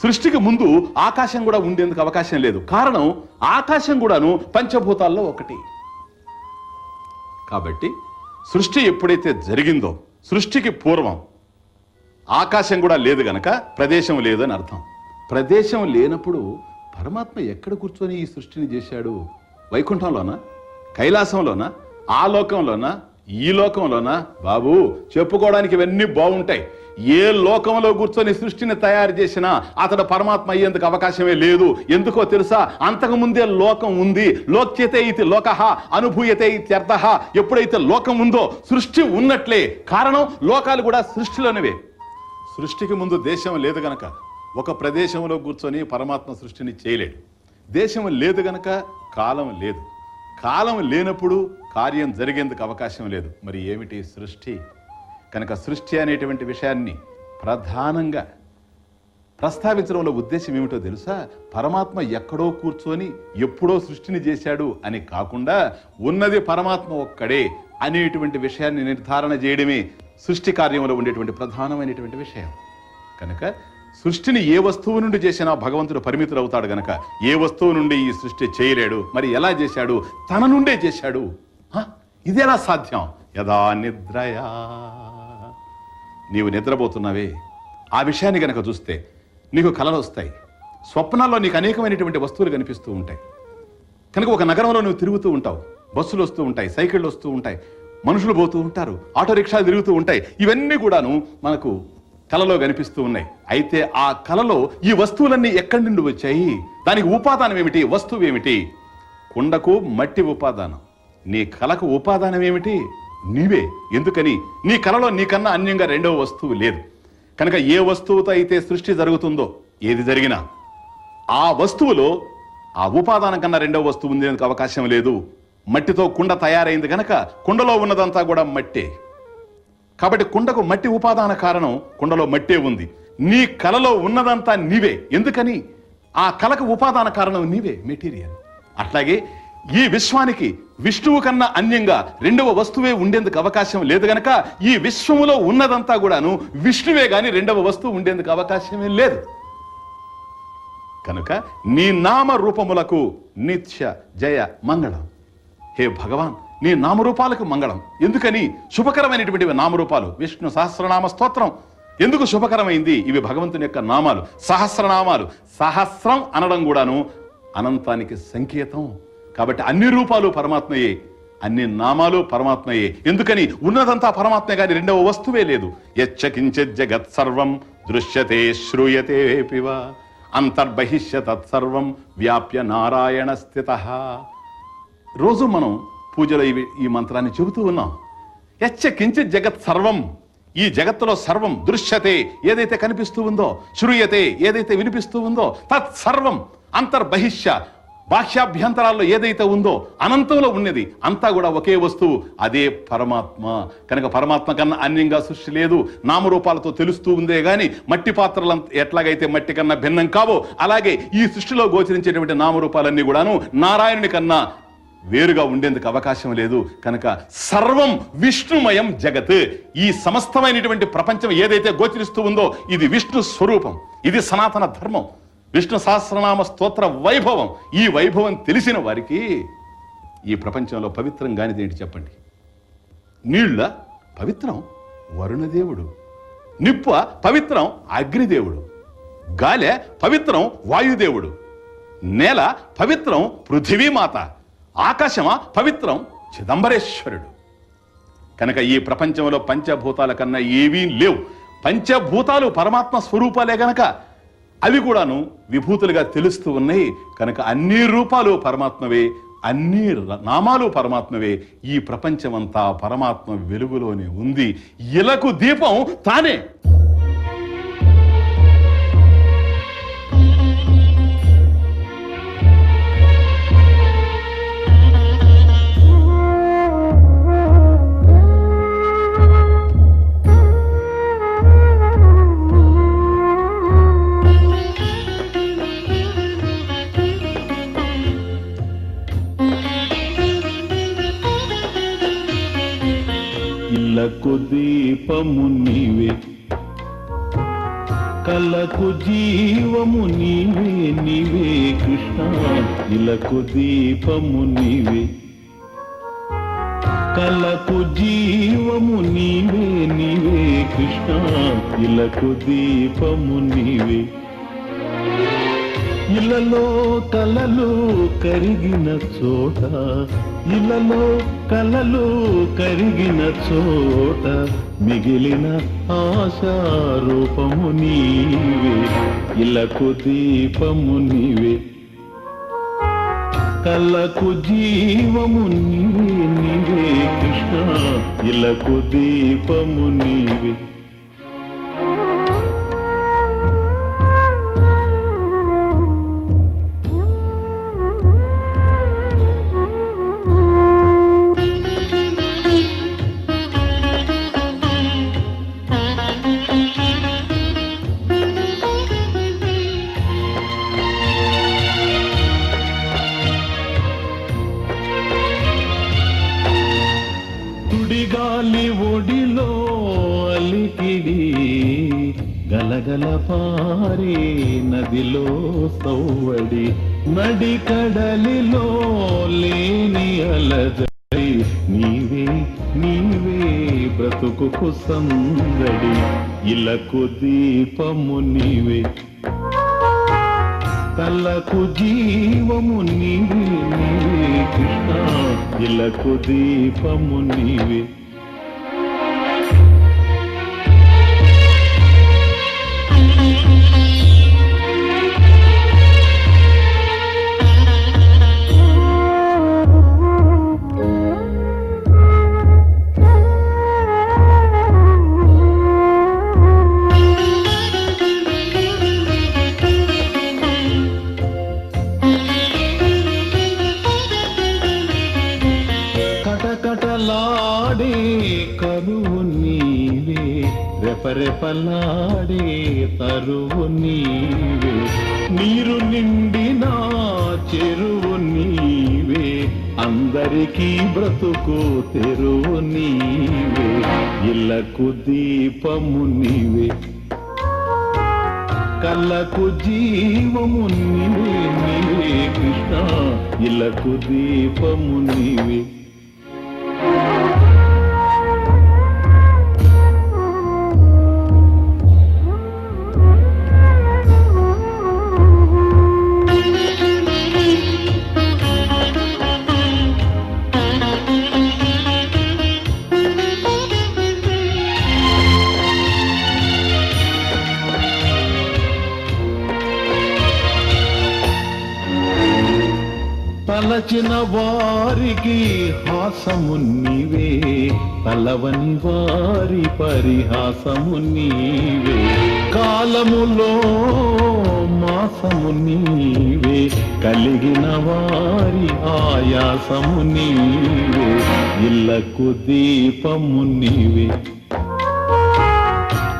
Speaker 3: సృష్టికి ముందు ఆకాశం కూడా ఉండేందుకు అవకాశం లేదు. కారణం ఆకాశం కూడాను పంచభూతాల్లో ఒకటి. కాబట్టి సృష్టి ఎప్పుడైతే జరిగిందో సృష్టికి పూర్వం ఆకాశం కూడా లేదు గనక ప్రదేశం లేదు అని అర్థం. ప్రదేశం లేనప్పుడు పరమాత్మ ఎక్కడ కూర్చొని ఈ సృష్టిని చేశాడు? వైకుంఠంలోనా? కైలాసంలోనా? ఆ లోకంలోనా? ఈ లోకంలోనా? బాబు చెప్పుకోవడానికి ఇవన్నీ బాగుంటాయి ఏ లోకంలో కూర్చొని సృష్టిని తయారు చేసినా అతడు పరమాత్మ అయ్యేందుకు అవకాశమే లేదు. ఎందుకో తెలుసా? అంతకు ముందే లోకం ఉంది. లోక్యతే ఇది లోక అనుభూయతే ఇత్యర్థ ఎప్పుడైతే లోకం ఉందో సృష్టి ఉన్నట్లే. కారణం లోకాలు కూడా సృష్టిలోనివే. సృష్టికి ముందు దేశం లేదు గనక ఒక ప్రదేశంలో కూర్చొని పరమాత్మ సృష్టిని చేయలేడు. దేశం లేదు గనక కాలం లేదు. కాలం లేనప్పుడు కార్యం జరిగేందుకు అవకాశం లేదు. మరి ఏమిటి సృష్టి?
Speaker 2: కనుక సృష్టి అనేటువంటి విషయాన్ని ప్రధానంగా ప్రస్తావించడంలో ఉద్దేశం ఏమిటో తెలుసా? పరమాత్మ ఎక్కడో కూర్చొని ఎప్పుడో సృష్టిని చేశాడు అని కాకుండా ఉన్నది పరమాత్మ ఒక్కడే అనేటువంటి విషయాన్ని నిర్ధారణ చేయడమే సృష్టి కార్యంలో ఉండేటువంటి ప్రధానమైనటువంటి విషయం. కనుక సృష్టిని ఏ వస్తువు నుండి చేసినా భగవంతుడు పరిమితుడు అవుతాడు గనక ఏ వస్తువు నుండి ఈ సృష్టి చేయలేడు మరి ఎలా చేశాడు? తన నుండే చేశాడు. హ? ఇది ఎలా సాధ్యం? యదా నిద్రయా. నీవు నిద్రపోతున్నావే. ఆ విషయాన్ని గనక చూస్తే నీకు కలలు వస్తాయి. స్వప్నాల్లో నీకు అనేకమైనటువంటి వస్తువులు కనిపిస్తూ ఉంటాయి. కనుక ఒక నగరంలో నువ్వు తిరుగుతూ ఉంటావు. బస్సులు వస్తూ ఉంటాయి సైకిళ్ళు వస్తూ ఉంటాయి మనుషులు పోతూ ఉంటారు ఆటో రిక్షాలు తిరుగుతూ ఉంటాయి. ఇవన్నీ కూడాను మనకు కలలో కనిపిస్తూ ఉన్నాయి. అయితే ఆ కలలో ఈ వస్తువులన్నీ ఎక్కడి నుండి వచ్చాయి? దానికి ఉపాదానం ఏమిటి? వస్తువు ఏమిటి? కుండకు మట్టి ఉపాదానం. నీ కలకు ఉపాదానం ఏమిటి? నీవే. ఎందుకని? నీ కలలో నీకన్నా అన్యంగా రెండవ వస్తువు లేదు. కనుక ఏ వస్తువుతో అయితే సృష్టి జరుగుతుందో ఏది జరిగినా ఆ వస్తువులో ఆ ఉపాదానం కన్నా రెండవ వస్తువు ఉండేందుకు అవకాశం లేదు. మట్టితో కుండ తయారైంది కనుక కుండలో ఉన్నదంతా కూడా మట్టే. కాబట్టి కుండకు మట్టి ఉపాదాన కారణం కుండలో మట్టే ఉంది. నీ కలలో ఉన్నదంతా నీవే. ఎందుకని? ఆ కళకు ఉపాదాన కారణం నీవే మెటీరియల్. అట్లాగే ఈ విశ్వానికి విష్ణువు కన్నా అన్యంగా రెండవ వస్తువే ఉండేందుకు అవకాశం లేదు గనక ఈ విశ్వములో ఉన్నదంతా కూడాను విష్ణువే గాని రెండవ వస్తువు ఉండేందుకు అవకాశమే లేదు. కనుక నీ నామ రూపములకు నిత్య జయ మంగళం. హే భగవాన్ నీ నామరూపాలకు మంగళం. ఎందుకని? శుభకరమైనటువంటి నామరూపాలు. విష్ణు సహస్రనామ స్తోత్రం. ఎందుకు శుభకరమైంది? ఇవి భగవంతుని యొక్క నామాలు. సహస్రనామాలు. సహస్రం అనడం కూడాను అనంతానికి సంకేతం. కాబట్టి అన్ని రూపాలు పరమాత్మయే అన్ని నామాలు పరమాత్మయే. ఎందుకని? ఉన్నదంతా పరమాత్మే కానీ రెండవ వస్తువే లేదు. యచ్చకించిత్ జగత్ సర్వం దృశ్యతే శ్రూయతే పివ. అంతర్బహిష్య తత్సర్వం వ్యాప్య నారాయణ స్థిత. రోజు మనం పూజలో ఇవి ఈ మంత్రాన్ని చెబుతూ ఉన్నాం. యచ్చ కించిత్ జగత్ సర్వం ఈ జగత్తులో సర్వం దృశ్యతే ఏదైతే కనిపిస్తూ ఉందో శ్రూయతే ఏదైతే వినిపిస్తూ ఉందో తత్ సర్వం అంతర్బహిష్య బాహ్యాభ్యంతరాల్లో ఏదైతే ఉందో అనంతంలో ఉన్నది అంతా కూడా ఒకే వస్తువు అదే పరమాత్మ. కనుక పరమాత్మ కన్నా అన్యంగా సృష్టి లేదు నామరూపాలతో తెలుస్తూ ఉందే గాని మట్టి పాత్రలు ఎట్లాగైతే మట్టి కన్నా భిన్నం కావో అలాగే ఈ సృష్టిలో గోచరించేటువంటి నామరూపాలన్నీ కూడాను నారాయణుని కన్నా వేరుగా ఉండేందుకు అవకాశం లేదు. కనుక సర్వం విష్ణుమయం జగత్. ఈ సమస్తమైనటువంటి ప్రపంచం ఏదైతే గోచరిస్తూ ఉందో ఇది విష్ణు స్వరూపం. ఇది సనాతన ధర్మం. విష్ణు సహస్రనామ స్తోత్ర వైభవం. ఈ వైభవం తెలిసిన వారికి ఈ ప్రపంచంలో పవిత్రం కానిది ఏంటి చెప్పండి? నీళ్ళ పవిత్రం వరుణదేవుడు. నిప్ప పవిత్రం అగ్నిదేవుడు. గాలె పవిత్రం వాయుదేవుడు. నేల పవిత్రం పృథివీమాత. ఆకాశమా పవిత్రం చిదంబరేశ్వరుడు. కనుక ఈ ప్రపంచంలో పంచభూతాల కన్నా ఏవీ లేవు. పంచభూతాలు పరమాత్మ స్వరూపాలే గనక. అవి కూడాను విభూతులుగా తెలుస్తూ ఉన్నాయి. కనుక అన్ని రూపాలు పరమాత్మవే అన్ని ర- నామాలు పరమాత్మవే. ఈ ప్రపంచమంతా పరమాత్మ వెలుగులోనే ఉంది. ఇలకు దీపం తానే.
Speaker 1: ఇల్లకు దీపము నీవే. కలకు జీవము నీవే నీవే కృష్ణ. ఇలకు దీపము నీవే. కలకు జీవము నీవే నీవే కృష్ణ. ఇలకు దీపము నీవే. ఇలలో కలలు కరిగిన చోట ఇలలో కలలు కరిగిన చోట మిగిలిన ఆశారూపము నీవే ఇలకు దీపము నీవే. కళ్ళకు జీవము నీవే నీవే కృష్ణ ఇలకు దీపము నీవే. సందడి ఇలకు దీపము నీవే. కళ్ళకు జీవము నీవే నీవే కృష్ణ. ఇలకు దీపము నీవే. కటకటలాడే కరువు నీవే. రెపరెపలాడే తరువు నీవే. నీరు నిండిన చెరువు నీవే. అందరికీ బ్రతుకు తెరువు నీవే. ఇళ్ళకు దీపము నీవే. కళ్ళకు జీవము నీవే నీవే కృష్ణ. ఇళ్ళకు దీపము నీవే. Thank you. తలచిన వారికి హాసము నీవే. తలవని వారి పరిహాసము నీవే. కాలములో మాసము నీవే. కలిగిన వారి ఆయాసము నీవే. ఇళ్ళకు దీపము నీవే.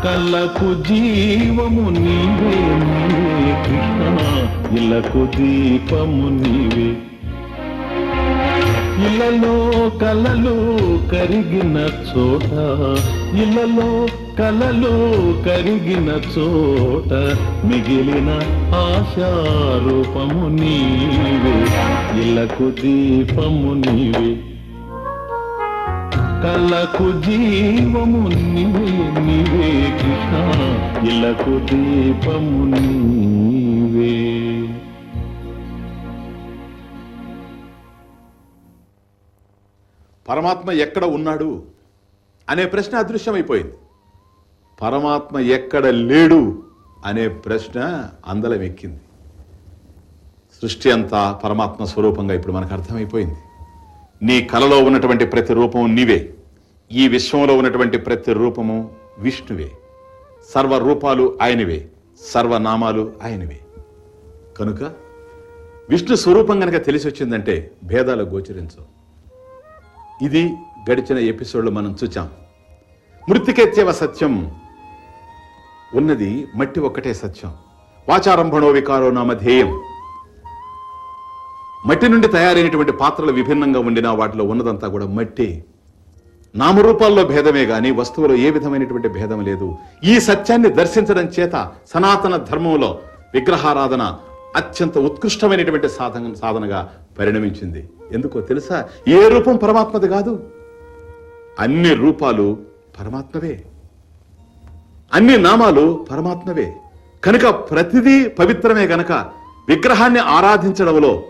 Speaker 1: కళ్ళకు జీవము నీవే నీవే కృష్ణ ఇళ్ళకు దీపము నీవే. ఇళ్ళలో కలలు కరిగిన చోట ఇళ్ళలో కలలు కరిగిన చోట మిగిలిన ఆశారూపము నీవే ఇళ్ళకు దీపము నీవే. కళ్ళకు జీవము నీవే నీవే కృష్ణ ఇళ్ళకు దీపము నీవే.
Speaker 3: పరమాత్మ ఎక్కడ ఉన్నాడు అనే ప్రశ్న అదృశ్యమైపోయింది. పరమాత్మ ఎక్కడ లేడు అనే ప్రశ్న అందలం ఎక్కింది. సృష్టి అంతా పరమాత్మ స్వరూపంగా ఇప్పుడు మనకు అర్థమైపోయింది. నీ కలలో ఉన్నటువంటి ప్రతి రూపము నీవే. ఈ విశ్వంలో ఉన్నటువంటి ప్రతి రూపము విష్ణువే. సర్వ రూపాలు ఆయనవే. సర్వనామాలు ఆయనవే. కనుక విష్ణు స్వరూపం కనుక తెలిసి వచ్చిందంటే భేదాలు గోచరించవు. ఇది గడిచిన ఎపిసోడ్లో మనం చూచాం. మృతికెత్తేవ సత్యం ఉన్నది మట్టి ఒక్కటే సత్యం. వాచారంభణో వికారో నామధ్యేయం మట్టి నుండి తయారైనటువంటి పాత్రలు విభిన్నంగా ఉండినా వాటిలో ఉన్నదంతా కూడా మట్టి. నామరూపాల్లో భేదమే కానీ వస్తువులో ఏ విధమైనటువంటి భేదం లేదు. ఈ సత్యాన్ని దర్శించడం చేత సనాతన ధర్మంలో విగ్రహారాధన అత్యంత ఉత్కృష్టమైనటువంటి సాధన సాధనగా పరిణమించింది. ఎందుకో తెలుసా? ఏ రూపం పరమాత్మది కాదు? అన్ని రూపాలు పరమాత్మవే. అన్ని నామాలు పరమాత్మవే. కనుక ప్రతిదీ పవిత్రమే గనక విగ్రహాన్ని ఆరాధించడంలో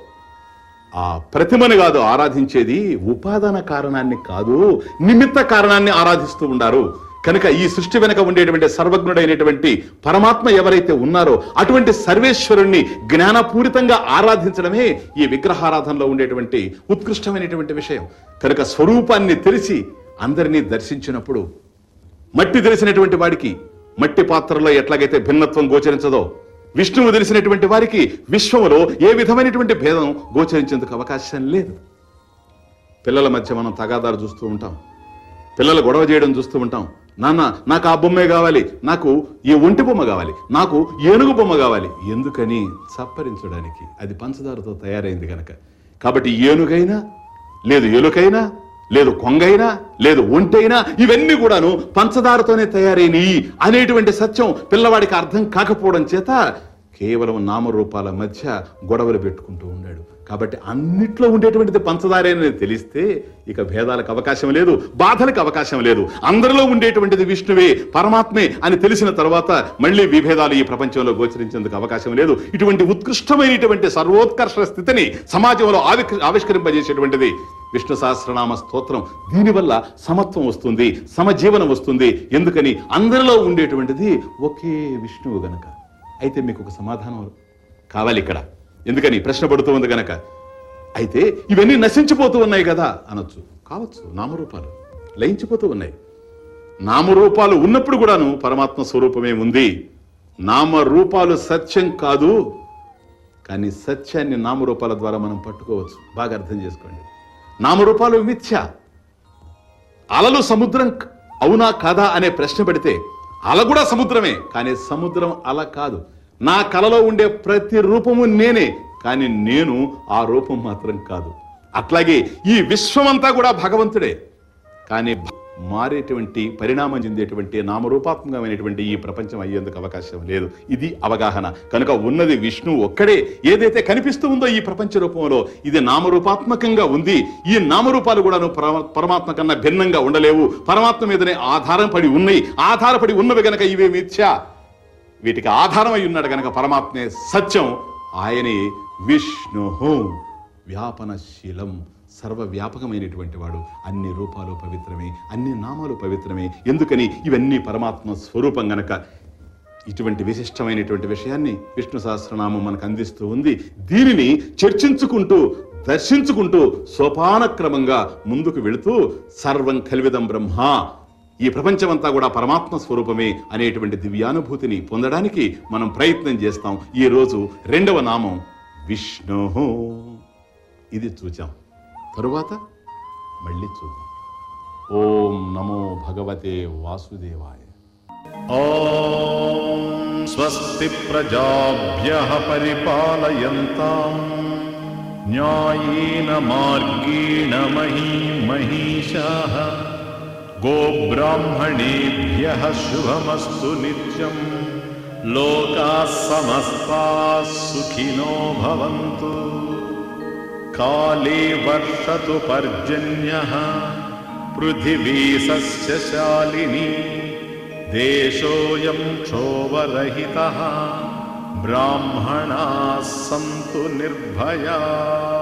Speaker 3: ఆ ప్రతిమని కాదు ఆరాధించేది ఉపాదాన కారణాన్ని కాదు నిమిత్త కారణాన్ని ఆరాధిస్తూ ఉండారు. కనుక ఈ సృష్టి వెనక ఉండేటువంటి సర్వజ్ఞుడైనటువంటి పరమాత్మ ఎవరైతే ఉన్నారో అటువంటి సర్వేశ్వరుణ్ణి జ్ఞానపూరితంగా ఆరాధించడమే ఈ విగ్రహారాధనలో ఉండేటువంటి ఉత్కృష్టమైనటువంటి విషయం. కనుక స్వరూపాన్ని తెలిసి అందరినీ దర్శించినప్పుడు మట్టి తెలిసినటువంటి వాడికి మట్టి పాత్రలో ఎట్లాగైతే భిన్నత్వం గోచరించదో విష్ణువు తెలిసినటువంటి వారికి విశ్వములో ఏ విధమైనటువంటి భేదం గోచరించేందుకు అవకాశం లేదు. పిల్లల మధ్య మనం తగాదాలు చూస్తూ ఉంటాం. పిల్లలు గొడవ చేయడం చూస్తూ ఉంటాం. నాన్న నాకు ఆ బొమ్మే కావాలి. నాకు ఈ ఒంటి బొమ్మ కావాలి. నాకు ఏనుగు బొమ్మ కావాలి. ఎందుకని? చప్పరించడానికి. అది పంచదారతో తయారైంది కనుక కాబట్టి ఏనుగైనా లేదు ఎలుకైనా లేదు కొంగైనా లేదు ఒంటైనా ఇవన్నీ కూడాను పంచదారతోనే తయారైనవి అనేటువంటి సత్యం పిల్లవాడికి అర్థం కాకపోవడం చేత కేవలం నామరూపాల మధ్య గొడవలు పెట్టుకుంటూ ఉన్నాడు కాబట్టి అన్నిట్లో ఉండేటువంటిది పంచదారేనని తెలిస్తే ఇక భేదాలకు అవకాశం లేదు బాధలకు అవకాశం లేదు. అందరిలో ఉండేటువంటిది విష్ణువే పరమాత్మే అని తెలిసిన తర్వాత మళ్ళీ విభేదాలు ఈ ప్రపంచంలో గోచరించేందుకు అవకాశం లేదు. ఇటువంటి ఉత్కృష్టమైనటువంటి సర్వోత్కర్ష స్థితిని సమాజంలో ఆవి ఆవిష్కరింపజేసేటువంటిది విష్ణు సహస్రనామ స్తోత్రం. దీనివల్ల సమత్వం వస్తుంది సమజీవనం వస్తుంది. ఎందుకని? అందరిలో ఉండేటువంటిది ఒకే విష్ణువు గనక. అయితే మీకు ఒక సమాధానం కావాలి ఇక్కడ. ఎందుకని ప్రశ్న పడుతూ ఉంది గనక. అయితే ఇవన్నీ నశించిపోతూ ఉన్నాయి కదా అనొచ్చు. కావచ్చు నామరూపాలు లయించిపోతూ ఉన్నాయి. నామరూపాలు ఉన్నప్పుడు కూడాను పరమాత్మ స్వరూపమే ఉంది. నామరూపాలు సత్యం కాదు. కానీ సత్యాన్ని నామరూపాల ద్వారా మనం పట్టుకోవచ్చు. బాగా అర్థం చేసుకోండి. నామరూపాలు మిథ్య. అలలు సముద్రం అవునా కాదా అనే ప్రశ్న పెడితే అల కూడా సముద్రమే కానీ సముద్రం అల కాదు. నా కలలో ఉండే ప్రతి రూపము నేనే కానీ నేను ఆ రూపం మాత్రం కాదు. అట్లాగే ఈ విశ్వమంతా కూడా భగవంతుడే. కానీ మారేటువంటి పరిణామం చెందేటువంటి నామరూపాత్మకమైనటువంటి ఈ ప్రపంచం అయ్యేందుకు అవకాశం లేదు. ఇది అవగాహన. కనుక ఉన్నది విష్ణువు ఒక్కడే. ఏదైతే కనిపిస్తూ ఉందో ఈ ప్రపంచ రూపంలో ఇది నామరూపాత్మకంగా ఉంది. ఈ నామరూపాలు కూడాను పరమాత్మ కన్నా భిన్నంగా ఉండలేవు. పరమాత్మ మీదనే ఆధారం పడి ఉన్నాయి. ఆధారపడి ఉన్నవి గనక ఇవే మిథ్యా. వీటికి ఆధారమై ఉన్నాడు కనుక పరమాత్మే సత్యం. ఆయనే విష్ణు వ్యాపనశీలం. సర్వవ్యాపకమైనటువంటి వాడు. అన్ని రూపాలు పవిత్రమే అన్ని నామాలు పవిత్రమే. ఎందుకని? ఇవన్నీ పరమాత్మ స్వరూపం గనక. ఇటువంటి విశిష్టమైనటువంటి విషయాన్ని విష్ణు సహస్రనామం మనకు అందిస్తూ ఉంది. దీనిని చర్చించుకుంటూ దర్శించుకుంటూ సోపానక్రమంగా ముందుకు వెళుతూ సర్వం కలివిదం బ్రహ్మ. ఈ ప్రపంచమంతా కూడా పరమాత్మ స్వరూపమే అనేటువంటి దివ్యానుభూతిని పొందడానికి మనం ప్రయత్నం చేస్తాం. ఈరోజు రెండవ నామం విష్ణు. ఇది చూచాం. తరువాత మళ్ళీ చూద్దాం. ఓం నమో భగవతే వాసుదేవాయ.
Speaker 1: స్వస్తి ప్రజాభ్య పరిపాలయంతాం. న్యాయేన మార్గేణ మహీ మహిషా गोब्राह्मणेभ्यः शुभमस्तु नित्यम्। लोकाः समस्ताः सुखिनो भवन्तु। काले वर्षतु पर्जन्यः पृथिवी सस्यशालिनी देशोऽयं क्षोभरहितः ब्राह्मणाः सन्तु निर्भयाः